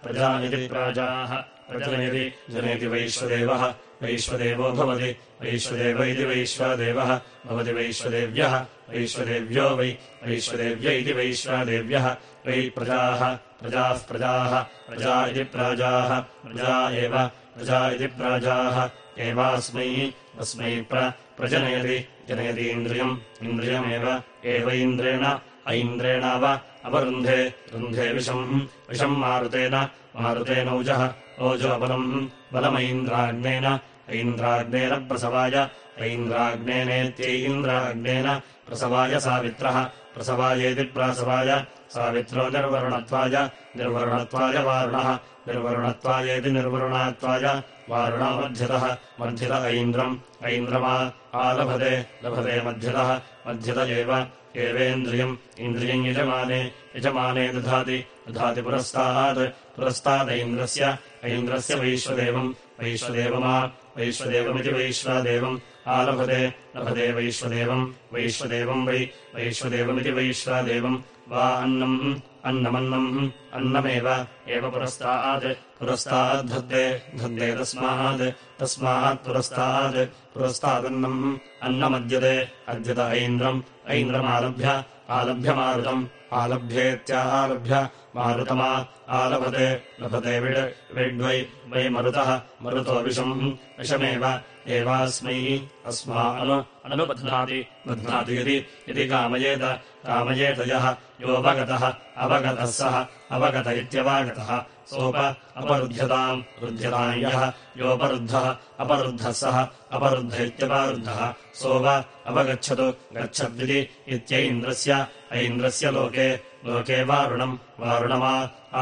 प्रजा इति प्राजाः। प्रजनयति जनयति वैश्वदेवः। वैश्वदेवो भवति। वैश्वदेव इति वैश्वदेवः। भवति वैश्वदेव्यः। वैश्वदेव्यो वै वैश्वदेव्य इति वैश्वदेव्यः। वै प्रजाः। प्रजाः प्रजाः। प्रजा इति प्राजाः। प्रजा एव। प्रजा इति प्राजाः। एवास्मै। अस्मै प्रजनयति। जनयति इन्द्रियम्। इन्द्रियमेव। एव इन्द्रेण। ऐन्द्रेणाव अपरुन्धे रुन्धे विषम् विषम् मारुतेन मारुतेनौजः ओजोबलम् बलमैन्द्राग्नेन ऐन्द्राग्नेन प्रसवाय ऐन्द्राग्नेनेत्यैन्द्राग्नेन प्रसवाय सावित्रः प्रसवायेति प्रासवाय सावित्रो निर्वरुणत्वाय निर्वरुणत्वाय वारुणः निर्वरुणत्वायेति निर्वरुणात्वाय वारुणो मध्यतः मध्यत ऐन्द्रम्। ऐन्द्रमा आलभते लभते मध्यतः मध्यत एव एवेन्द्रियम्। इन्द्रियम् यजमाने यजमाने दधाति दधाति पुरस्तात्। पुरस्तादैन्द्रस्य ऐन्द्रस्य वैश्वदेवम्। वैश्वदेवमा वैश्वदेवमिति वैश्वादेवम्। आलभते लभते वैश्वदेवम्। वैश्वदेवम् वै वैश्वदेवमिति वैश्वादेवम्। वा अन्नम् अन्नमन्नम् अन्नमेव एव पुरस्तात् पुरस्ताद्धत्ते धत्ते तस्मात् तस्मात् पुरस्तात् पुरस्तादन्नम् अन्नमद्यते अद्यत ऐन्द्रम् ऐन्द्रमालभ्य आलभ्यमारुतम् आलभ्येत्यालभ्य मारुतमा आलभते लभते विड् विड्वै वै मरुतः मरुतो विषम् विषमेव एवास्मै अस्मानु अनुबध्नाति बध्नाति यदि यदि कामयेत कामयेत यः योऽवगतः अवगतः सः अवगत इत्यवागतः सोप अपरुध्यताम् रुध्यताम् यः योपरुद्धः अपरुद्धः सः अपरुद्ध इत्यपारुद्धः सोप अवगच्छतु गच्छद्विति इत्यैन्द्रस्य ऐन्द्रस्य लोके लोके वारुणम् वारुणमा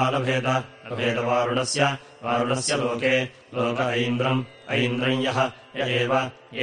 आलभेद लभेदवारुणस्य वारुणस्य लोके लोक ऐन्द्रम् ऐन्द्रम् यः एव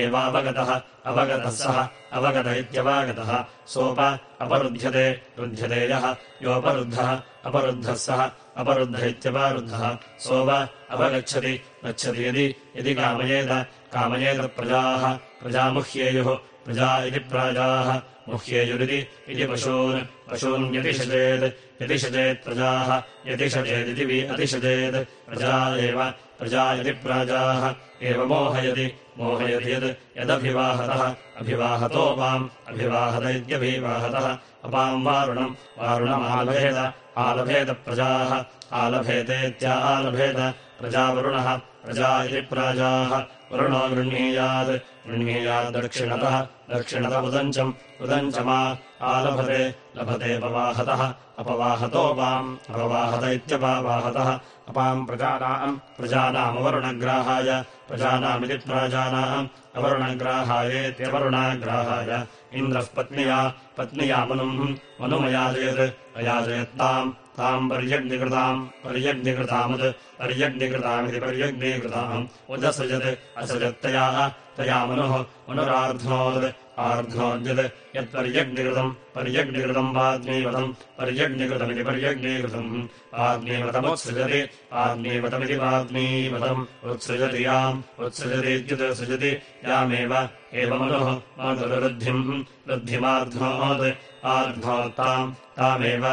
एवावगतः अवगतः सः अवगत इत्यवागतः सोप अपरुध्यते रुध्यते यः योपरुद्धः अपरुद्धः सः अपरुद्ध इत्यपारुद्धः सोप अवगच्छति गच्छति यदि यदि कामयेत कामयेतप्रजाः प्रजामुह्येयुः प्रजा इति प्राजाः मुह्येयुरिति इति पशून् पशून् यतिषजेत् प्रजाः यतिषजेदिति वि अतिषजेत् प्रजा एव प्रजा यदि प्राजाः एव मोहयति मोहयति यद् यदभिवाहतः अभिवाहतो वाम् अभिवाहत इत्यभिवाहतः अपाम् वारुणम् वारुणमालभेद आलभेदप्रजाः आलभेतेत्या आलभेद प्रजावरुणः प्रजा इति प्राजाः वरुणो गृह्णीयात् गृह्णीयाद्दक्षिणतः दक्षिणत उदञ्चम् उदञ्चमा आलभते लभते अपवाहतः अपवाहतो वाम् अपवाहत इत्यपावाहतः अपाम् प्रजानाम् प्रजानामवरुणग्राहाय प्रजानामिति प्राजानाम् अवरुणग्राहायेत्यवरुणाग्राहाय। इन्द्रः पत्न्या पत्न्या मनुम् मनुमयाजयत् अयाजयत्ताम् ताम् पर्यग्निकृताम् पर्यग्निकृतामुद् पर्यग्निकृतामिति पर्यग्नीकृताम् उदसृजत् असृजत्तया तया मनुः मनुरार्ध्नोद् आर्ध्नोद्यत् यत्पर्यग्निकृतम् पर्यग्निकृतम् वाग्नीवतम् पर्यग्निकृतमिति पर्यग्नीकृतम् वाग्नीवतमुत्सृजति वाग्नीवतमिति वाग्नीवतम् उत्सृजति याम् उत्सृजतीत्युत् सृजति यामेव एव मनुः मातुरुद्धिम् वृद्धिमार्ध्नोत् आर्ध्नोत्ताम् तामेव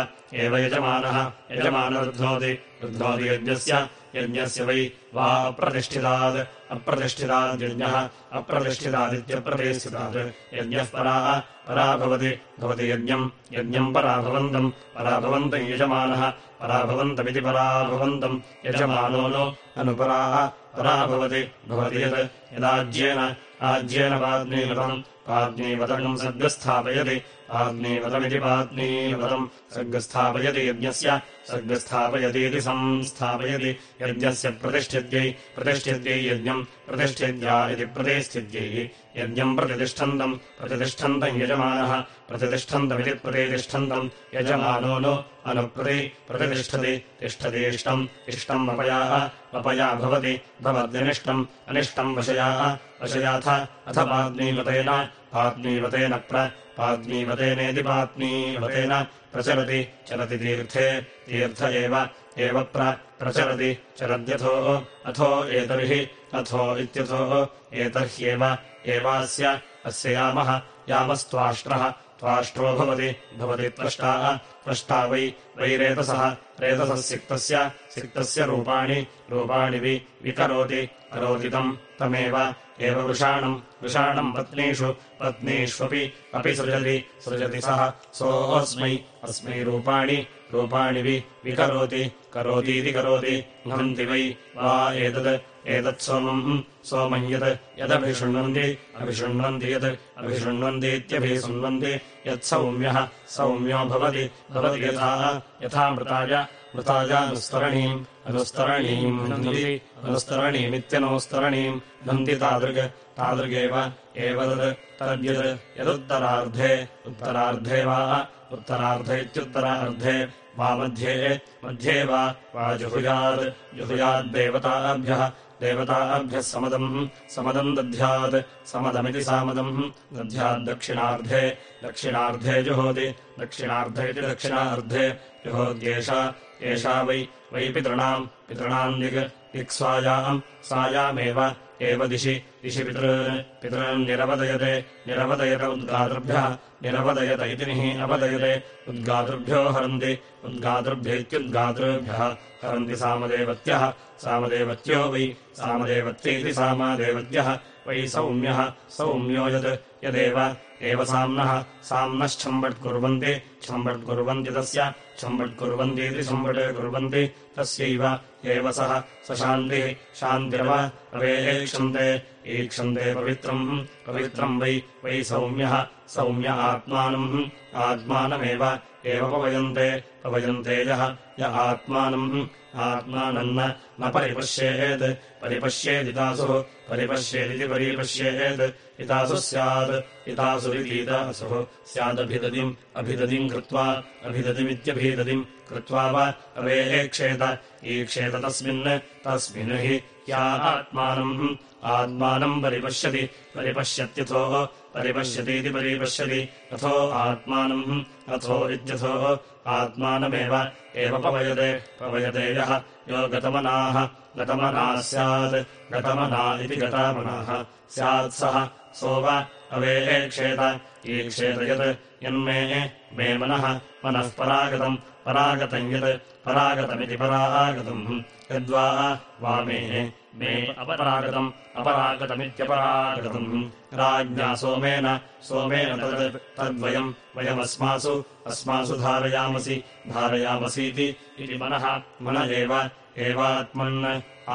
एव यजमानः यजमानरुध्नोति रुध्नोति यज्ञस्य यज्ञस्य वै वा अप्रतिष्ठितात् अप्रतिष्ठिताद्यज्ञः अप्रतिष्ठितादित्यप्रतिष्ठितात् यज्ञः परा परा भवति भवति यज्ञम्। यज्ञम् पराभवन्तम् पराभवन्तम् यजमानः पराभवन्तमिति पराभवन्तम् यजमानो नो अनुपराः परा भवति भवति यत्। यदाज्येन आज्येन पाग्नीवतम् पाग्नीवतकम् सर्गस्थापयति पाग्नीवतमिति पाग्नीवतम् सर्गस्थापयति यज्ञस्य सर्गस्थापयतीति संस्थापयति यज्ञस्य प्रतिष्ठित्यै प्रतिष्ठित्यै यज्ञम् प्रतिष्ठित्या इति प्रतिष्ठित्यै यज्ञम् प्रतिष्ठन्तम् प्रतिष्ठन्तम् यजमानः प्रतिष्ठन्तमिति प्रतिष्ठन्तम् यजमानो नो अनुप्रति प्रतिष्ठति तिष्ठतीष्टम् इष्टम् अपयाः अपया भवति भवद्यनिष्टम् अनिष्टम् वशयाः वशयाथ अथ पाग्नीवतेन पाग्नीवतेन प्र पाग्नीवतेनेति पाग्नीवतेन प्रचलति चलति तीर्थे तीर्थ एव प्रचलति चलद्यथो अथो एतर्हि अथो इत्यथो एतर्ह्येव एवास्य अस्य यामः यामस्त्वाष्ट्रः। त्वाष्ट्रो भवति भवति त्वष्टाः। त्वष्टा वै वै रेतसः रेतसः सिक्तस्य। सिक्तस्य रूपाणि रूपाणि वि विकरोति करोति तम् तमेव। एव वृषाणम् वृषाणम् पत्नीषु पत्नीष्वपि अपि सृजति सृजति सः। सोऽस्मै अस्मै रूपाणि रूपाणि वि विकरोति करोतीति करोति भवन्ति वै वा एतत् एतत्सोमम् सोमम् यत् यदभिशृण्वन्ति अभिशृण्वन्ति यत् अभिशृण्वन्तीत्यभिशृण्वन्ति यत्सौम्यः सौम्यो भवति भवति यथा यथा मृताय मृतायानुस्तरणीम् अनुस्तरणीम् अनुस्तरणीमित्यनुस्तरणीम् नन्ति तादृग् तादृगेव एव तत् तद्यत् यदुत्तरार्धे उत्तरार्धे वा उत्तरार्ध इत्युत्तरार्धे वा मध्ये मध्ये वा जुहुयात् जुहुयाद्देवताभ्यः देवताभ्यः समदम् समदम् दध्यात् समदमिति सामदम् दध्याद्दक्षिणार्धे दक्षिणार्धे जुहोति दक्षिणार्ध इति दक्षिणार्धे जुहोद्येषा एषा वै वै पितॄणाम् दिक् दिक्स्वायाम् सायामेव एव दिशि दिशि पितॄन् पितॄन् निरवदयते निरवदयत उद्गातृभ्यः निरवदयत इति निः अवदयते। उद्गातृभ्यो हरन्ति उद्गातृभ्य इत्युद्गातृभ्यः। हरन्ति सामदेवत्यः सामदेवत्यो वै सामदेवत्यैति सामादेवत्यः। वै सौम्यः सौम्यो यत् यदेव एव साम्नः। साम्नश्चम्बट्कुर्वन्ति छम्बट्कुर्वन्ति तस्य छम्बट्कुर्वन्तीति छम्बट् कुर्वन्ति तस्यैव। एव सः स शान्तिः शान्तिरव अवेक्षन्ते ईक्षन्ते पवित्रम् पवित्रम् वै वै सौम्यः सौम्य आत्मानम्। आत्मानमेव एव पवयन्ते पवयन्ते यः य आत्मानम्। आत्मानम् न परिपश्येत् परिपश्येदितासुः परिपश्येदिति परिपश्येत् इतासु स्यात् इतासुरितीतासुः स्यादभिदतिम् अभिदतिम् कृत्वा अभिदतिमित्यभिदतिम् कृत्वा वा अवेक्षेत ईक्षेत तस्मिन् तस्मिन् हि या आत्मानम् आत्मानम् परिपश्यति परिपश्यत्यथो परिपश्यतीति परिपश्यति अथो आत्मानम् अथो इत्यथो आत्मानमेव एव पवयते पवयते यः यो गतमनाः गतमनाः स्यात् गतमना इति गतामनाः स्यात् सः वा अवेक्षेत ईक्षेत यत् यन्मे मे मनः मनः परागतम् परागतम् यत् परागतमिति परागतम् यद्वा वामे मे अपरागतम् अपरागतमित्यपरागतम्। राज्ञा सोमेन सोमेन तद् तद्वयम् वयमस्मासु अस्मासु धारयामसि धारयामसीति इति मनः मन एव एवात्मन्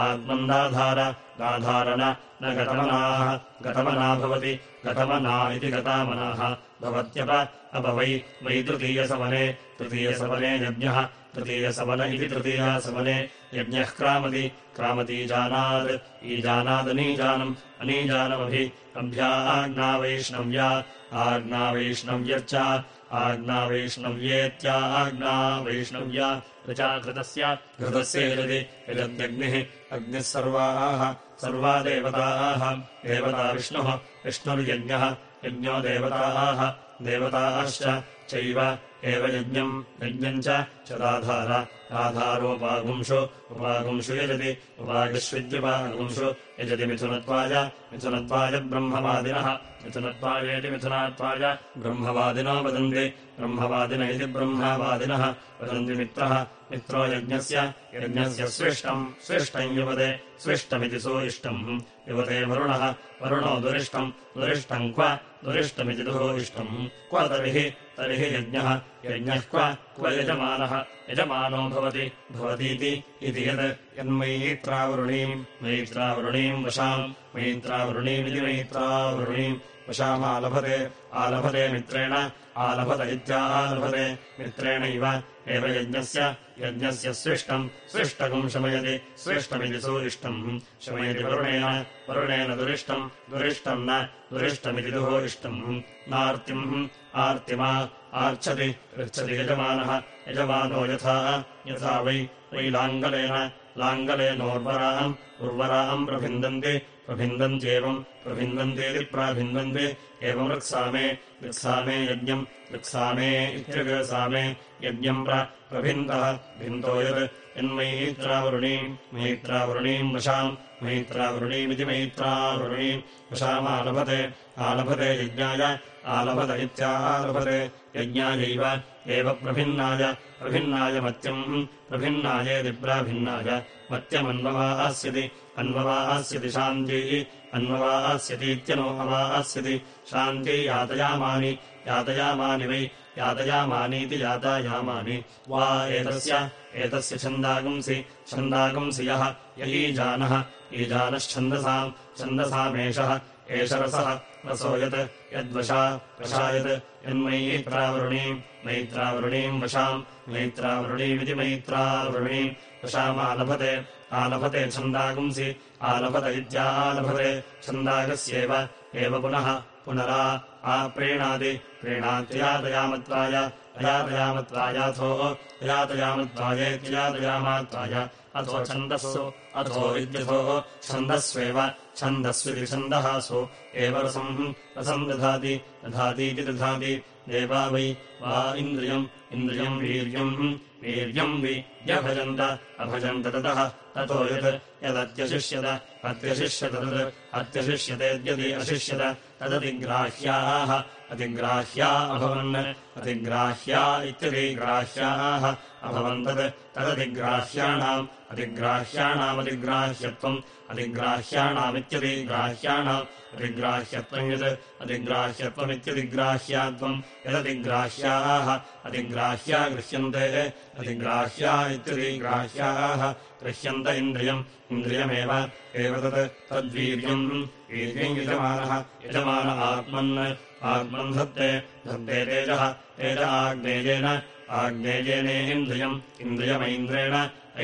आत्मन्दाधार दाधारन न गतमनाः गतमना भवति गतमना इति गतामनाः भवत्यप अप वै वै तृतीयसवने तृतीयसवने यज्ञः तृतीयसवन इति तृतीयासवने यज्ञः क्रामति क्रामतीजानाद् ईजानादनीजानम् अनीजानमभि। अभ्या आज्ञावैष्णव्या आज्ञावैष्णव्यर्च आज्ञावैष्णव्येत्या आज्ञावैष्णव्या ऋचा घृतस्य घृतस्य यजति यजत्यग्निः अग्निः सर्वाः सर्वा देवताः। देवता विष्णुः विष्णुर्यज्ञः यज्ञो देवताः देवताश्च चैव एव यज्ञम् यज्ञम् च दाधार आधारोपागुंषु उपागुंषु यजति उपागस्विद्युपागुंषु यजति मिथुनत्वाय मिथुनत्वाय ब्रह्मवादिनः मिथुनत्वायेति मिथुनात्वाय ब्रह्मवादिनो वदन्ति ब्रह्मवादिन इति ब्रह्मवादिनः वदन्ति मित्रः मित्रो यज्ञस्य यज्ञस्य स्विष्टम् स्विष्टम् युवते स्विष्टमिति सोऽष्टम् युवते वरुणः वरुणो दुरिष्टम् दुरिष्टम् क्व दुरिष्टमिति दुहोष्टम् क्व तर्हि तर्हि यज्ञः यज्ञः क्व? क्व यजमानः? यजमानो भवति। भवतीति इति यत् यन्मयीत्रावरुणीम् मैत्रावरुणीम् वशाम् मैत्रावरुणीमिति मैत्रावरुणीम् वशामालभते। आलभते मित्रेण आलभत इत्यालभते मित्रेणैव एव यज्ञस्य यज्ञस्य स्विष्टम् स्विष्टकम् शमयति। स्विष्टमिति सुरिष्टम् शमयति वरुणेन वरुणेन दुरिष्टम् दुरिष्टम् न दुरिष्टमिति दुहो इष्टम् नार्तिम् आर्तिमा आर्च्छति पृच्छति यजमानः यजमानो यथा यथा वै वै लाङ्गलेन लाङ्गलेनोर्वराम् उर्वराम् प्रभिन्दन्ति प्रभिन्दन्त्येवम् प्रभिन्दन्तीति प्राभिन्दन्ति एवम् ऋक्सामे ऋक्सामे यज्ञम् ऋक्सामे इत्यसामे यज्ञम् प्रभिन्दः भिन्दो यत् यन्मैत्रावरुणीम् मैत्रावरुणीम् वशाम् मैत्रावरुणीमिति मैत्रावरुणीम् वशामालभते आलभते यज्ञाय आलभत इत्यालभते यज्ञायैव एव प्रभिन्नाय प्रभिन्नाय मत्यम् प्रभिन्नायेति प्राभिन्नाय मत्यमन्ववास्यति अन्ववास्यति शान्तिः अन्ववास्यतीत्यनो अवास्यति शान्त्यै यातयामानि यातयामानि वै यातयामानीति यातायामानि। वा एतस्य एतस्य छन्दागुंसि छन्दागुंसि यः य ईजानः ईजानश्छन्दसाम् छन्दसामेषः एष रसः रसो यत् यद्वशा वशायत् यन्मयीत्रावरुणीम् मैत्रावरुणीम् वशाम् मैत्रावरुणीमिति मैत्रावरुणीम् वशामालभते आलभते छन्दागुंसि आलभत इत्यालभते छन्दागस्येव एव पुनः पुनरा आप्रीणाति प्रीणात्ययातयामत्वाय अयातयामत्वायाथो अयातयामत्वायेत्ययातयामात्वाय अथो छन्दस्सु अथो इत्यथो छन्दस्वेव छन्दस्विति छन्दःसु एव रसम् रसम् दधाति दधातीति दधाति। देवा वै वा इन्द्रियम् इन्द्रियम् वीर्यम् वीर्यम् वि व्यभजन्त अभजन्त ततः। ततो यत् यदत्यशिष्यत अत्यशिष्यत तत् अत्यशिष्यतेद्यदि अशिष्यत तदतिग्राह्याः। अतिग्राह्या अभवन् अतिग्राह्या इत्यतिग्राह्याः अभवन् तत् तदतिग्राह्याणाम् अतिग्राह्याणामतिग्राह्यत्वम् अतिग्राह्याणामित्यतिग्राह्याणाम् अतिग्राह्यत्वम् यत् अतिग्राह्यत्वमित्यतिग्राह्यात्वम् यदतिग्राह्याः अतिग्राह्या गृह्यन्ते अतिग्राह्या इत्यतिग्राह्याः गृह्यन्त इन्द्रियम् इन्द्रियमेव एव तत् तद्वीर्यम् वीर्यम् यजमानः यजमान आत्मन् आत्मन् धत्ते धत्ते तेजः तेज आग्नेयेन आग्नेयेनेन्द्रियम् इन्द्रियमैन्द्रेण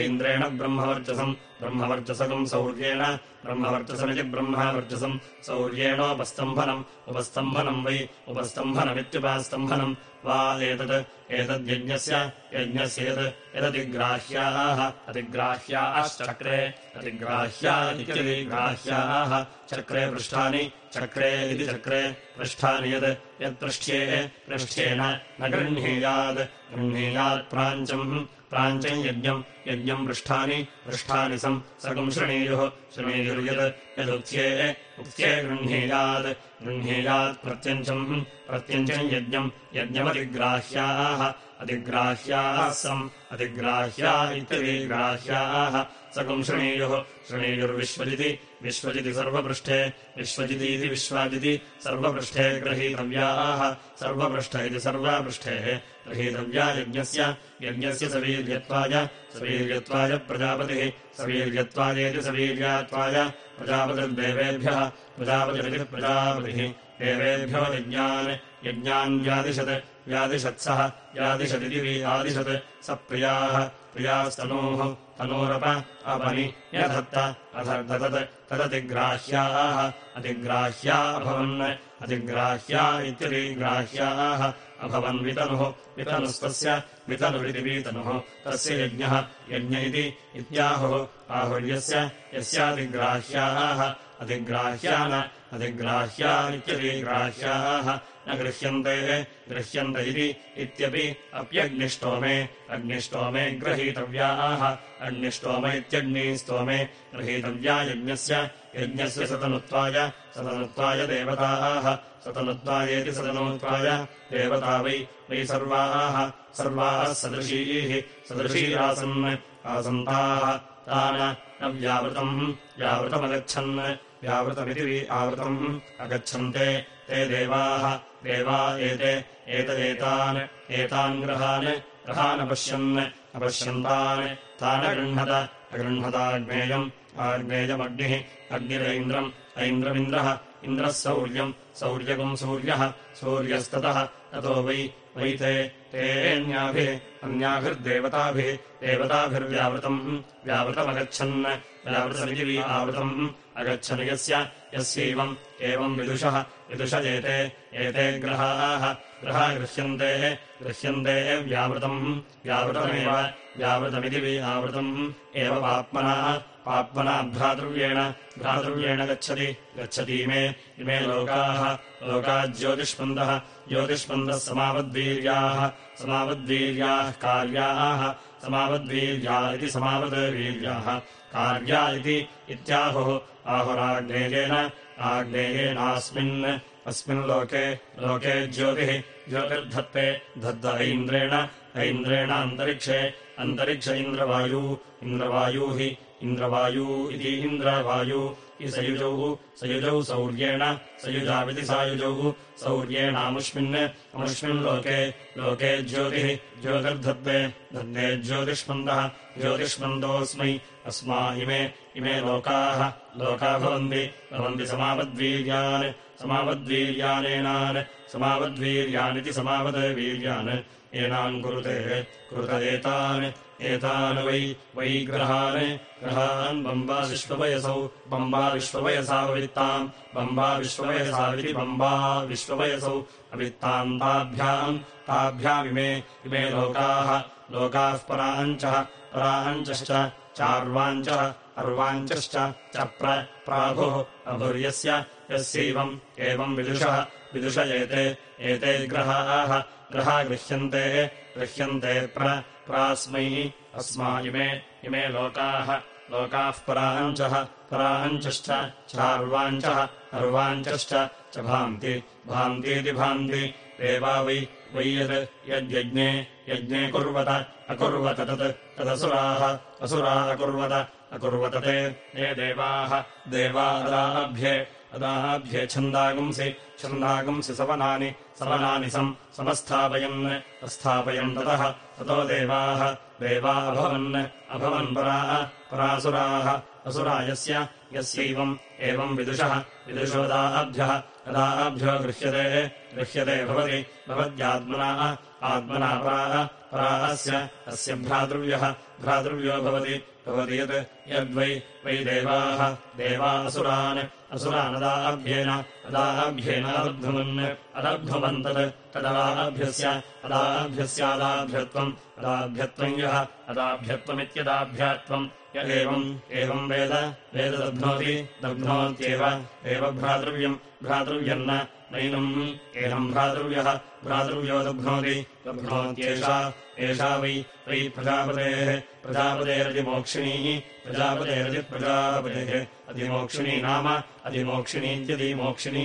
ऐन्द्रेण ब्रह्मवर्चसम्। ब्रह्मवर्चसकम् सौर्येण ब्रह्मवर्चसमिति ब्रह्मवर्चसम्। सौर्येणोपस्तम्भनम् उपस्तम्भनम् वै उपस्तम्भनमित्युपस्तम्भनम् वा एतत् एतद्यज्ञस्य यज्ञस्य यत् यदतिग्राह्याः अतिग्राह्याश्चक्रे अतिग्राह्या इत्यतिग्राह्याः चक्रे पृष्ठानि चक्रे इति चक्रे पृष्ठानि यत् यत्पृष्ठ्ये पृष्ठ्येन न गृह्णीयात् गृह्णीयात् प्राञ्चम् प्राञ्चम् यज्ञम् यज्ञम् पृष्ठानि पृष्ठानि सम् सकम् शृणीयुः शृणीयुर्यत् यदुक्त्ये उक्त्ये गृह्णीयात् गृह्णीयात् प्रत्यञ्चम् प्रत्यञ्चम् यज्ञम् यज्ञमतिग्राह्याः अधिग्राह्याः सम् अधिग्राह्या इत्यतिग्राह्याः सकम् शृणीयुः शृणीयुर्विश्वजिति विश्वजिति सर्वपृष्ठे विश्वजितीति विश्वाजिति सर्वपृष्ठे गृहीतव्याः सर्वपृष्ठ इति सर्वापृष्ठेः गृहीतव्या यज्ञस्य यज्ञस्य सवीर्यत्वाय सवीर्यत्वाय प्रजापतिः सवीर्यत्वायेति सवीर्यात्वाय प्रजापतिर्देवेभ्यः प्रजापतिरिति प्रजापतिः। देवेभ्यो यज्ञान् यज्ञान् व्यादिशत् व्यादिशत्सः व्यादिशदिति आदिशत्। स प्रियाः प्रियास्तनोः तनोरप अपनि यधत्त अधर्दतत् तदतिग्राह्याः अतिग्राह्या अभवन् अतिग्राह्या इत्यतिग्राह्याः अभवन्वितनुः वितनुस्तस्य वितनुरिति वीतनुः तस्य यज्ञः यज्ञ इति इत्याहुः। आहुर्यस्य यस्यादिग्राह्याः अधिग्राह्या न अधिग्राह्या इत्यधिग्राह्याः गृह्यन्ते गृह्यन्त इति इत्यपि अप्यग्निष्टोमे अग्निष्टोमे ग्रहीतव्याः। अग्निष्टोम इत्यग्निस्तोमे गृहीतव्या यज्ञस्य यज्ञस्य सतनुत्वाय सतनुत्वाय देवताः। सतनुत्वायेति सतनुत्वाय देवता वै वै सर्वाः। सर्वाः सदृशीः सदृशीरासन् आसन्ताः। तान् व्यावृतम् व्यावृतमगच्छन् व्यावृतमिति आवृतम् अगच्छन्ते ते देवाः देवा एते एत एतान् एतान् ग्रहान् ग्रहानपश्यन् अपश्यन्तान्। तान् गृह्णत अगृह्णताग्नेयम् आग्नेयमग्निः अग्निरैन्द्रम् ऐन्द्रमिन्द्रः इन्द्रः सौर्यम् सौर्यकम् सूर्यः सूर्यस्ततः। ततो वै वै ते तेऽन्याभिः अन्याभिर्देवताभिः देवताभिर्व्यावृतम् व्यावृतमगच्छन् व्यावृतमिति आवृतम् अगच्छन् यस्य यस्यैवम् एवम् विदुषः। विदुष एते एते ग्रहाः। ग्रहा गृह्यन्ते गृह्यन्ते व्यावृतम्। व्यावृतमेव व्यावृतमिति आवृतम्। एव पाप्मना पाप्मना भ्रातृव्येण भ्रातृव्येण गच्छति। गच्छतीमे इमे लोकाः लोका। ज्योतिष्मन्दः ज्योतिष्मन्दः समावद्वीर्याः। समावद्वीर्याः कार्याः। समावद्वीर्या इति समावद्वीर्याः। कार्या इति इत्याहुः आहुराग्नेयेन, आग्नेयेनास्मिन्, अस्मिन् लोके लोके ज्योतिः, ज्योतिर्धत्ते धत्त ऐन्द्रेण ऐन्द्रेण अन्तरिक्षे अन्तरिक्ष इन्द्रवायू इन्द्रवायू हि, इन्द्रवायू इति इन्द्रवायु, इ सयुजौ सयुजौ सौर्येण, सयुजाविति सायुजौ, सौर्येणामुष्मिन्, अमुष्मिन् लोके लोके ज्योतिः, ज्योतिर्धत्ते, धत्ते ज्योतिष्मन्दः, ज्योतिष्मन्दोऽस्मै, अस्मा इमे इमे लोकाः। लोका भवन्ति भवन्ति समावद्वीर्यान्। समावद्वीर्यानेनान्। समावद्वीर्यानिति समावद्वीर्यान् एनान् कुरुते। कुरुत एतान्। एतान् वै। वै ग्रहान्। ग्रहान् बम्बा विश्ववयसौ बम्बा विश्ववयसा वित्ताम् बम्बा विश्ववयसाविति बम्बा विश्ववयसौ अवित्ताम् ताभ्याम् ताभ्यामिमे इमे लोकाः। लोकाः पराञ्चः। पराञ्चश्च। चार्वाञ्चः अर्वाञ्चश्च च प्राभुः अभुर्यस्य यस्यैवम् एवम् विदुषः। विदुष एते एते ग्रहाः। ग्रहा गृह्यन्ते गृह्यन्ते प्रास्मै। अस्मा इमे इमे लोकाः। लोकाः पराञ्चः पराञ्चश्च चार्वाञ्चः। अर्वाञ्चश्च च भान्ति। भान्तीति भान्ति। देवा वै वै यत् यद्यज्ञे यज्ञे कुर्वत अकुर्वत तत्। तदसुराः असुरा अकुर्वत अकुर्वत ते ये देवाः देवादाभ्ये अदाभ्ये छन्दागुंसि छन्दागुंसि सवनानि सवनानि सम् समस्थापयन् स्थापयन् ततः। ततो देवाः देवा अभवन् पराः परासुराः असुरा यस्य यस्यैवम् एवम् विदुषः विदुषोदाभ्यः अदाभ्यो गृह्यते गृह्यते भवति भवत्यात्मना आत्मना पराः परास्य अस्य भ्रातृव्यः भ्रातृव्यो भवति भवति यत् यद्वै वै देवाः देवासुरान् असुरानदाभ्येन अदाभ्येनादब्धुमन् अदब्धुमन् तत् तददाभ्यस्य अदाभ्यस्यादाभ्यत्वम् अदाभ्यत्वम् यः अदाभ्यत्वमित्यदाभ्यात्वम् य एवम् एवम् वेद वेददध्नोति दध्नोत्येव एव भ्रातृव्यम् भ्रातृव्यम् नैनम् एनम् भ्रातृव्यः भ्रातृव्यो दध्नोति दध्नोत्येषा एषा वै वै प्रजापतेः प्रजापतेरतिमोक्षिणी प्रजापतेरतिप्रजापतेः अधिमोक्षिणी नाम अधिमोक्षिणीत्यधिमोक्षिणी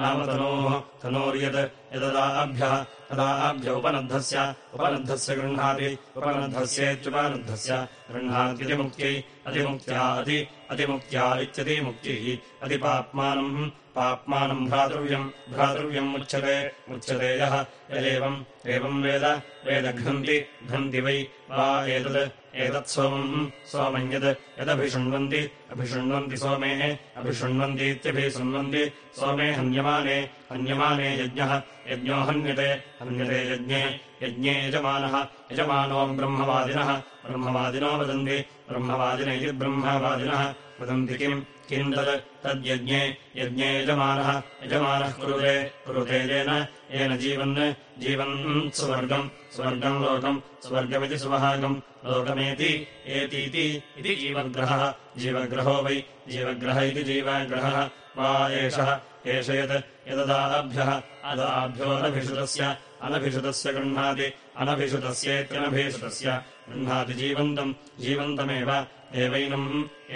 नाम तनोः तनोर्यत् यददाभ्यः तदाभ्य उपनद्धस्य उपनद्धस्य गृह्णाति उपनद्धस्येत्युपनद्धस्य गृह्णात्यति मुक्त्यै अतिमुक्त्या अति अतिमुक्त्या इत्यतिमुक्तिः अतिपाप्मानम् पाप्मानम् भ्रातृव्यम् भ्रातृव्यम् उच्यते उच्यते यः यदेवम् एवम् वेद वेदघ्नन्ति घ्नन्ति वै वा एतत् एतत्सोमम् सोमम् यत् यदभिशृण्वन्ति अभिशृण्वन्ति सोमेः अभिशृण्वन्तीत्यभिशृण्वन्ति सोमे हन्यमाने हन्यमाने यज्ञः यज्ञो हन्यते हन्यते यज्ञे यज्ञे यजमानः यजमानो ब्रह्मवादिनः ब्रह्मवादिनो वदन्ति ब्रह्मवादिन इति ब्रह्मवादिनः वदन्ति किम् किम् तत् तद्यज्ञे यज्ञे यजमानः यजमानः कुरुते कुरुते येन येन जीवन् जीवन् सुवर्गम् स्वर्गम् लोकम् स्वर्गमिति सुवहागम् लोकमेति एतीति इति जीवग्रहः। जीवग्रहो वै जीवग्रह इति जीवग्रहः। वा एषः। एष यत् यददाभ्यः अदाभ्योऽनभिषुतस्य अनभिषुतस्य गृह्णाति। अनभिषुतस्येत्यनभिषुतस्य गृह्णाति जीवन्तम्। जीवन्तमेव एवैनम्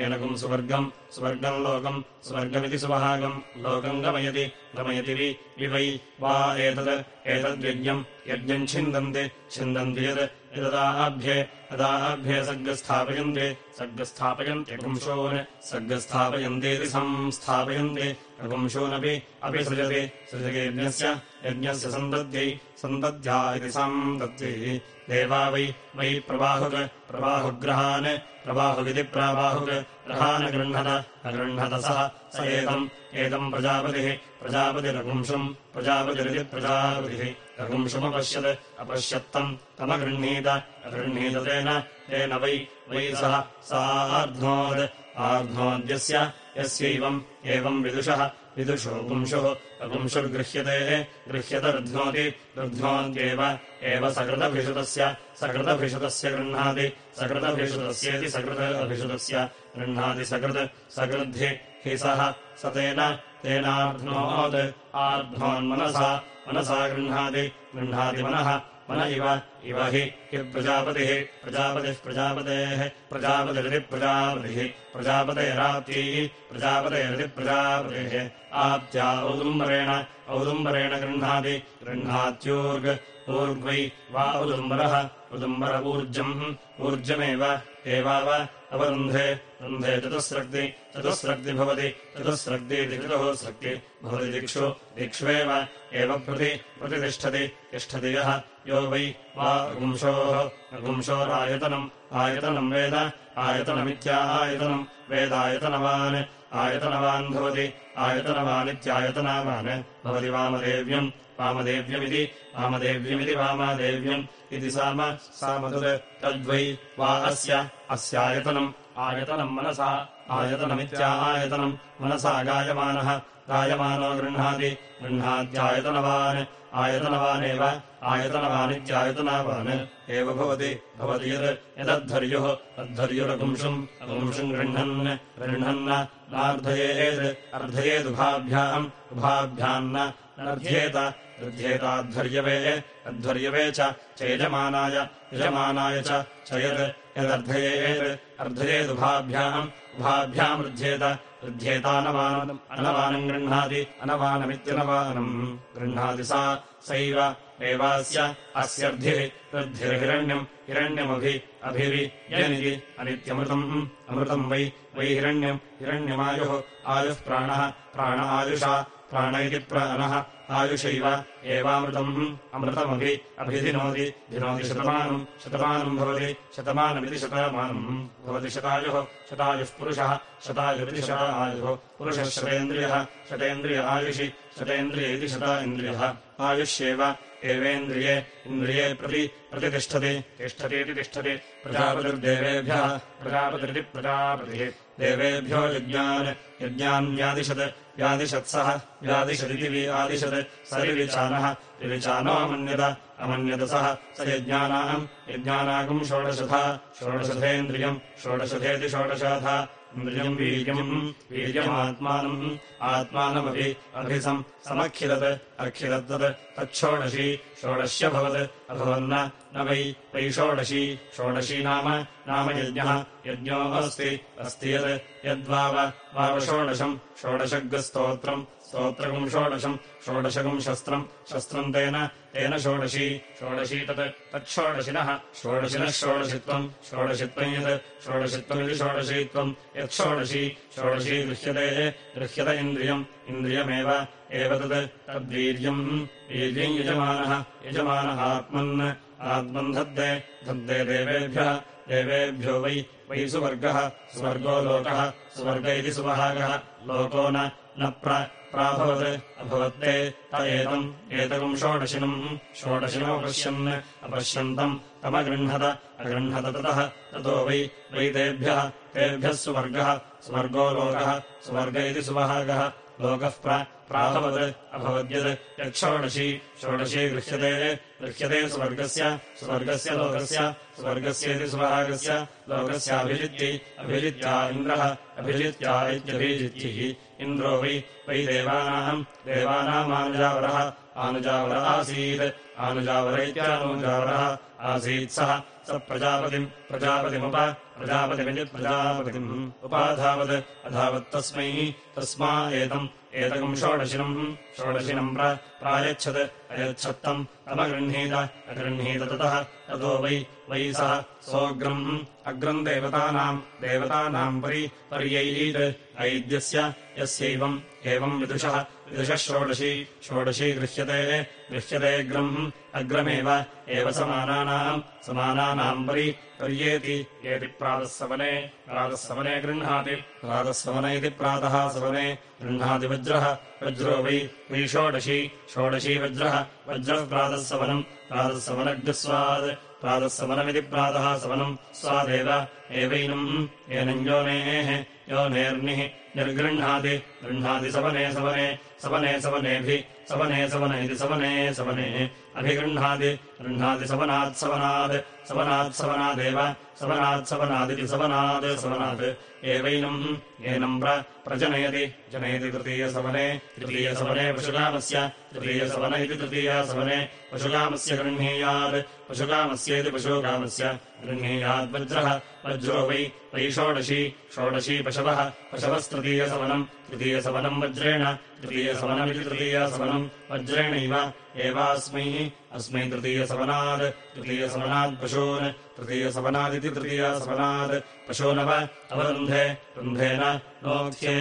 एनकम् सुवर्गम् स्वर्गम् लोकम् स्वर्गमिति सुवहागम् लोकम् गमयति गमयति वि वै वा एतत् एतद्यज्ञम् यज्ञम् छिन्दन्ति छिन्दन्ति यत् यददाभ्ये अदाभ्ये सर्गस्थापयन्ति सर्गस्थापयन्त्यपुंशोन् सर्गस्थापयन्तीति संस्थापयन्ति रघुंशोनपि अपि सृजति सृजयज्ञस्य यज्ञस्य सन्दद्यै सन्दद्ध्या इति सन्दद्यै देवा वै वै प्रबाहुक् प्राबाहुक् ग्रहान् गृह्णत अगृह्णत सः स एतम्। एतम् प्रजापतिः प्रजापतिरघुंशुम् प्रजापतिरिति प्रजापतिः। रघुंशुमपश्यत् अपश्यत्तम् तमगृह्णीत अगृह्णीत तेन तेन वै वै सः सार्ध्नोद् आर्ध्नोद्यस्य यस्यैवम् एवम् विदुषः विदुषो पुंशुः अपुंशुर्गृह्यते गृह्यत रुध्नोति रुध्नोत्येव एव सकृतभिषुतस्य सकृतभिषुतस्य गृह्णाति सकृतभिषुतस्येति सकृत अभिषुतस्य गृह्णाति सकृत् सकृद्धि हि सः स तेन तेनार्ध्नोत् आर्ध्नोन्मनसा मनसा गृह्णाति गृह्णाति मनः मन इव इव हि हि प्रजापतिः प्रजापतिः प्रजापतेः प्रजापतिरिति प्रजापतिः प्रजापतेराप्त्यैः प्रजापतेरिति प्रजापतेः। आप्त्या औदुम्बरेण औदुम्बरेण गृह्णाति गृह्णात्यूर्ग् ऊर्ग्वै वा औदुम्बरः उदुम्बर ऊर्जम् ऊर्जमेव एवाव अवरुन्धे रुन्धे चतुस्रक्ति चतुस्रक्ति भवति चतुस्रक्तिति चतुः स्रक्ति भवति दिक्षु दिक्ष्वेव एव प्रति प्रतितिष्ठति तिष्ठति यः। यो वै वा गुंशोः। गुंशोरायतनम् आयतनम् वेद। आयतनमित्यायतनम् वेदायतनवान्। आयतनवान् भवति। आयतनवानित्यायतनावान् भवति वामदेव्यम्। वामदेव्यमिति। वामदेव्यमिति वामादेव्यम् इति साम। सामतुत् तद्वै वा अस्य। अस्यायतनम्। आयतनम् मनसा आयतनमित्यायतनम् मनसा गायमानः। गायमानो गृह्णाति। गृह्णात्यायतनवान्। आयतनवानेव। आयतनवानित्यायतनावान्। एव भवति। भवति यत् यदद्धर्युः अद्धर्युरपुंशुम् अपुंशुम् गृह्णन्। गृह्णन् नार्धयेत्। अर्धयेदुभाभ्याम् उभाभ्यान्न। नर्ध्येत। ऋध्येताध्वर्यवे अध्वर्यवे च। यजमानाय यजमानाय च यत् यदर्धयेत् अर्धयेदुभाभ्याम् उभाभ्याम् ऋध्येत ऋध्येतानवानम् अनवानम् गृह्णाति अनवानमित्यनवानम्। गृह्णाति सा सैव एवास्य अस्यर्धिः ऋद्धिर्हिरण्यम् हिरण्यमभि अभिरि यनिति अनित्यमृतम् अमृतम् वै वै हिरण्यम् हिरण्यमायुः आयुः प्राणः प्राण आयुषा प्राण इति प्राणः आयुषैव एवामृतम् अमृतमभि अभिधिनोति धिनोति शतमानम् शतमानम् भवति शतमानमिति शतमानम् भवति शतायुः शतायुः पुरुषः शतायुरिति शता आयुः पुरुषः शतेन्द्रियः शतेन्द्रिय आयुषि शतेन्द्रिय इति शता इन्द्रियः। आयुष्येव एवेन्द्रिये इन्द्रिये प्रति प्रतितिष्ठति तिष्ठतीति तिष्ठति प्रजापतिर्देवेभ्यः प्रजापतिरिति प्रजापतिः। देवेभ्यो यज्ञान् यज्ञान् व्यादिशत् व्यादिशत्सः व्यादिशदिति व्यादिशत् स रिविचानः रिविचानो अमन्यत अमन्यत सः। स यज्ञानाम् यज्ञानागम् षोडशथा षोडशथेन्द्रियम् षोडशथेति षोडशथा इन्द्रियम् वीर्यम् वीर्यमात्मानम् आत्मानमपि अभिसम् समखिलत् अखिलत्तत् तच्छोडशी षोडश्यभवत् अभवन्न न वै वै षोडशी षोडशी नाम नाम यज्ञः यज्ञोऽस्ति अस्ति यत् यद्वाव वाव षोडशम् षोडशग्स्तोत्रम् स्तोत्रकम् षोडशम् षोडशकम् शस्त्रम् शस्त्रम् तेन तेन षोडशी षोडशी तत् तच्छोडशिनः षोडशिनः। षोडशित्वम् षोडशित्वम् यत् षोडशित्वमिति षोडशीत्वम् यत्षोडशी षोडशी गृह्यते गृह्यत इन्द्रियम् इन्द्रियमेव एव तत् तद्वीर्यम्। वीर्यम् यजमानः यजमानः आत्मन् आत्मन् धत्ते धत्ते देवेभ्यः देवेभ्यो वै वै सुवर्गः सुवर्गो लोकः सुवर्ग इति सुवहागः लोको न प्राभवत् अभवत्ते त एतम् एतकम् षोडशिनम् षोडशिनमपश्यन् अपश्यन्तम् तमगृह्णत अगृह्णत ततः ततो वै वै तेभ्यः तेभ्यः सुवर्गः स्वर्गो लोकः स्वर्ग इति सुवहागः लोकः प्राभवत् अभवद्यत् यक्षोडशी षोडशी गृह्यते गृह्यते स्वर्गस्य स्वर्गस्य लोकस्य स्वर्गस्येति सुभागस्य लोकस्याभिजित्यै अभिजित्या इन्द्रः अभिजित्या इत्यभिजित्यैः इन्द्रो वै वै देवानाम् देवानामानुजावरः आनुजावर आसीत्। आनुजावर इत्यानुजावरः आसीत् सः। स प्रजापतिम् प्रजापतिमुप प्रजापतिमिति प्रजापतिम् उपाधावत्। अधावत्तस्मै तस्मा एतम् एतकम् षोडशिनम् षोडशिनम् प्रायच्छत् अयच्छत्तम्। तमगृह्णीत अगृह्णीत ततः। ततो वै वै सः सोऽग्रम् अग्रम् देवतानाम् देवतानाम् परि पर्यैत् ऐद्यस्य यस्यैवम् एवम् विदुषः विदुषः षोडशी षोडशी गृह्यते गृह्यतेऽग्रम् अग्रमेव एव समानानाम् समानानाम् परि पर्येति एति प्रातः सवने प्रातः सवने गृह्णाति प्रातः सवन इति प्रातः सवने गृह्णाति वज्रः वज्रो वै वै षोडशी षोडशी वज्रः वज्रः प्रातः सवनम् प्रातः सवनग्स्वाद् प्रातः सवनमिति प्रातः सवनम् स्वादेव एवैनम् एनम् योनेः योनेर्निः निर्गृह्णाति। गृह्णाति सवने सवने सवने सवनेभि सवने सवन इति सवने सवने। अभिगृह्णाति गृह्णाति सवनात् सवनात् सवनात् सवनादेव सवनात् सवनादिति सवनात् सवनात्। एवैनम् एनम् प्रजनयति जनयति तृतीयसवने तृतीयसवने पशुकामस्य तृतीयसवन इति तृतीयसवने पशुकामस्य गृह्णीयात् पशुकामस्येति पशुकामस्य गृह्णीयाद्वज्रः वज्रो वै वै षोडशी षोडशी पशवः पशवस्तृतीयसवनम् तृतीयसवनम् वज्रेण तृतीयसवनमिति तृतीयसवनम् वज्रेणैव एवास्मै अस्मै तृतीयसवनात् तृतीयसवनात् पशून् तृतीयसवनादिति तृतीयसवनात् पशूनव अवरुन्धे रुन्धेन नोक्ष्ये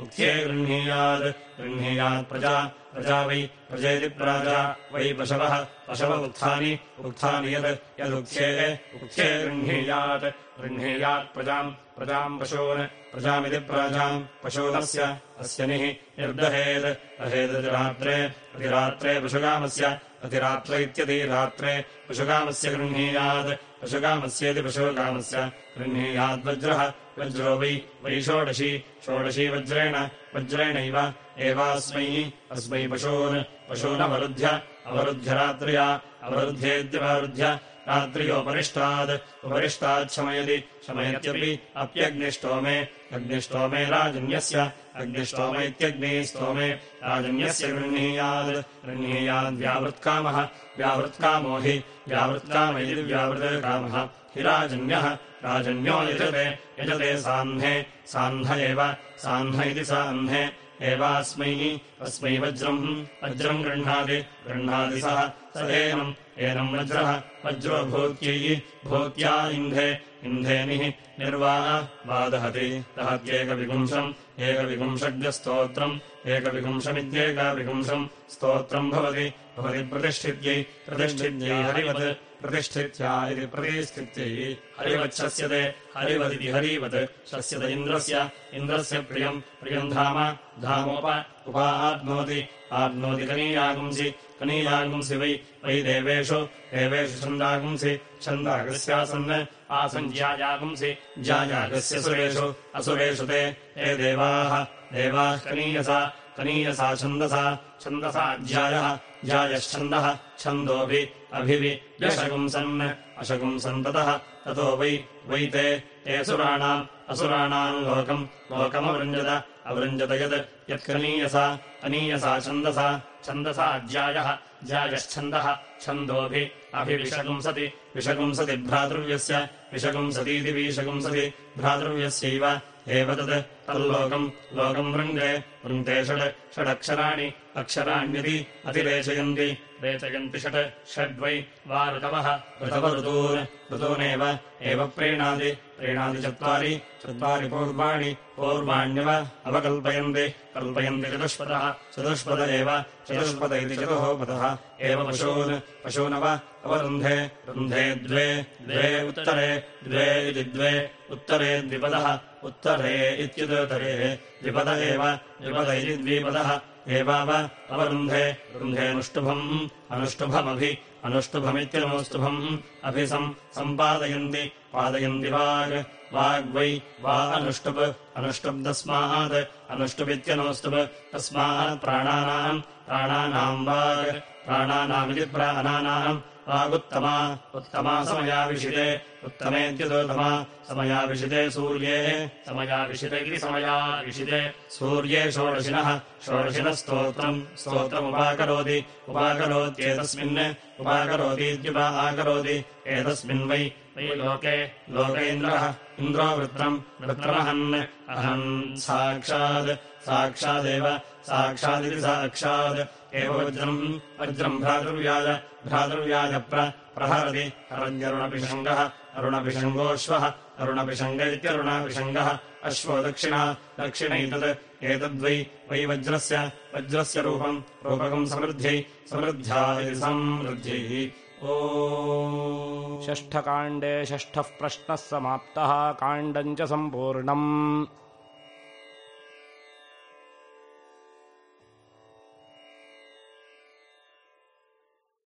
उक्ष्ये गृह्णीयात् गृह्णीयात् प्रजा वै प्रजेति प्राजा वै पशवः पशव उत्थानि उत्थानि यत् यदुक्ष्ये उक्ष्ये गृह्णीयात् गृह्णीयात् प्रजाम् पशून् प्रजामिति प्राजाम् पशूनस्य अस्य निः निर्दहेत् अहेदतिरात्रे अतिरात्रे पशुकामस्य अतिरात्र इत्यतिरात्रे पशुकामस्य गृह्णीयात् पशुकामस्येति पशुकामस्य गृह्णीयाद्वज्रः वज्रो वै वै षोडशी षोडशी वज्रेण वज्रेणैव एवास्मै अस्मै पशून् पशूनवरुध्य अवरुध्य रात्र्या अवरुध्येत्यवरुध्य रात्र्योपरिष्टात् उपरिष्टाच्छमयति शमयत्यपि अप्यग्निष्टोमे अग्निष्टोमे राजन्यस्य अग्निष्टोम इत्यग्निस्तोमे राजन्यस्य गृह्णीयात् गृह्णीयाद्व्यावृत्कामः व्यावृत्कामो हि व्यावृत्काम इति व्यावृतकामः हि राजन्यः राजन्यो यजते यजते साह्ने साह्न एव साह्न इति साह्ने एवास्मै अस्मै वज्रम्। वज्रम् गृह्णाति गृह्णाति सः। स एनम् वज्रः। वज्रो भूत्यै भूत्या इन्धे इन्धेनिः निर्वा वादहति। दहत्येकविपुंशम् एकविपुंषज्ञस्तोत्रम् एकविपुंशमित्येकविपुंशम् स्तोत्रम् भवति। भवति प्रतिष्ठित्यै प्रतिष्ठित्यै हरिवत् प्रतिष्ठित्या इति प्रतिष्ठित्यै हरिवच्छस्यते हरिवदिति हरिवत् शस्यत इन्द्रस्य इन्द्रस्य प्रियम् प्रियम् धाम धामोप उपा आप्नोति आप्नोति कनीयागुंसि कनीयागुंसि वै वै देवेषु देवेषु छन्दागुंसि छन्दागस्यासन् आसन् ज्यायागुंसि ज्यायागस्य सुरेषु असुरेषु ते हे देवाः देवाः कनीयसा कनीयसा छन्दसा छन्दसा ज्यायः ज्यायश्छन्दः छन्दोभि अभिवि व्यशगुंसन् अशगुंसन्ततः ततो वै वै ते ते सुराणाम् असुराणाम् लोकम् लोकमवृञ्जत। अवृञ्जत यत् यत्कनीयसा अनीयसा छन्दसा। छन्दसा ज्यायः ज्यायश्छन्दः। छन्दोभि अभिविषगुंसति। विषगुंसति भ्रातृव्यस्य। विषगुंसतीति विषगुंसति भ्रातृव्यस्यैव। एव तत्। तल्लोकम् लोकम् वृङ्गे। वृङ्क्ते षड् षडक्षराणि अक्षराण्यति अतिरेचयन्ति। रेचयन्ति षट् षड्वै वा ऋतवः ऋतव ऋतून् ऋतूनेव एव प्रीणाति प्रीणाति चत्वारि चत्वारि पूर्वाणि पूर्वाण्यव अवकल्पयन्ति कल्पयन्ति चतुष्पदः चतुष्पद एव चतुष्पद इति चतुः पदः एव पशून् पशूनव अवरुन्धे रुन्धे द्वे द्वे उत्तरे द्वे इति द्वे उत्तरे द्विपदः उत्तरे इत्युत्तरे द्विपद एव द्विपद इति द्विपदः। एवाव अवरुन्धे रुन्धेऽनुष्टुभम् अनुष्टुभमभि अनुष्टुभमित्यनुष्टुभम्। अभि सम् सम्पादयन्ति पादयन्ति वाग् वाग्वै वा अनुष्टुप् अनुष्टुब्दस्मात् अनुष्टुपित्यनुष्टुप् तस्मात् प्राणानाम् प्राणानाम् वाग् प्राणानामिति प्राणानाम्। वागुत्तमा उत्तमा समयाविषिते उत्तमेत्युतोत्तमा समयाविषिते सूर्ये। समयाविषिते इति समयाविषिते सूर्ये षोडशिनः। षोडशिनस्तोत्रम्। स्तोत्रमुपाकरोति। उपाकरोत्येतस्मिन्। उपाकरोतीत्युपा आकरोति। एतस्मिन् वै। वै लोके। लोकेन्द्रः। इन्द्रो वृत्रम्। वृत्रमहन्। अहन्। साक्षात् साक्षादेव। साक्षादिति साक्षात् एव वज्रम्। वज्रम् भ्रातृव्याय प्रहरति। हरन्यरुणपिशङ्गः अरुणपिशङ्गोऽश्वः अरुणपिशङ्ग इत्यरुणपिशङ्गः अश्वो दक्षिणा। दक्षिणैतत् एतद्वै वै वज्रस्य वज्रस्य रूपम्। रूपकम् समृद्ध्यै। समृद्ध्या इति समृद्ध्यैः। ओ। षष्ठकाण्डे षष्ठः प्रश्नः समाप्तः। काण्डम् च सम्पूर्णम्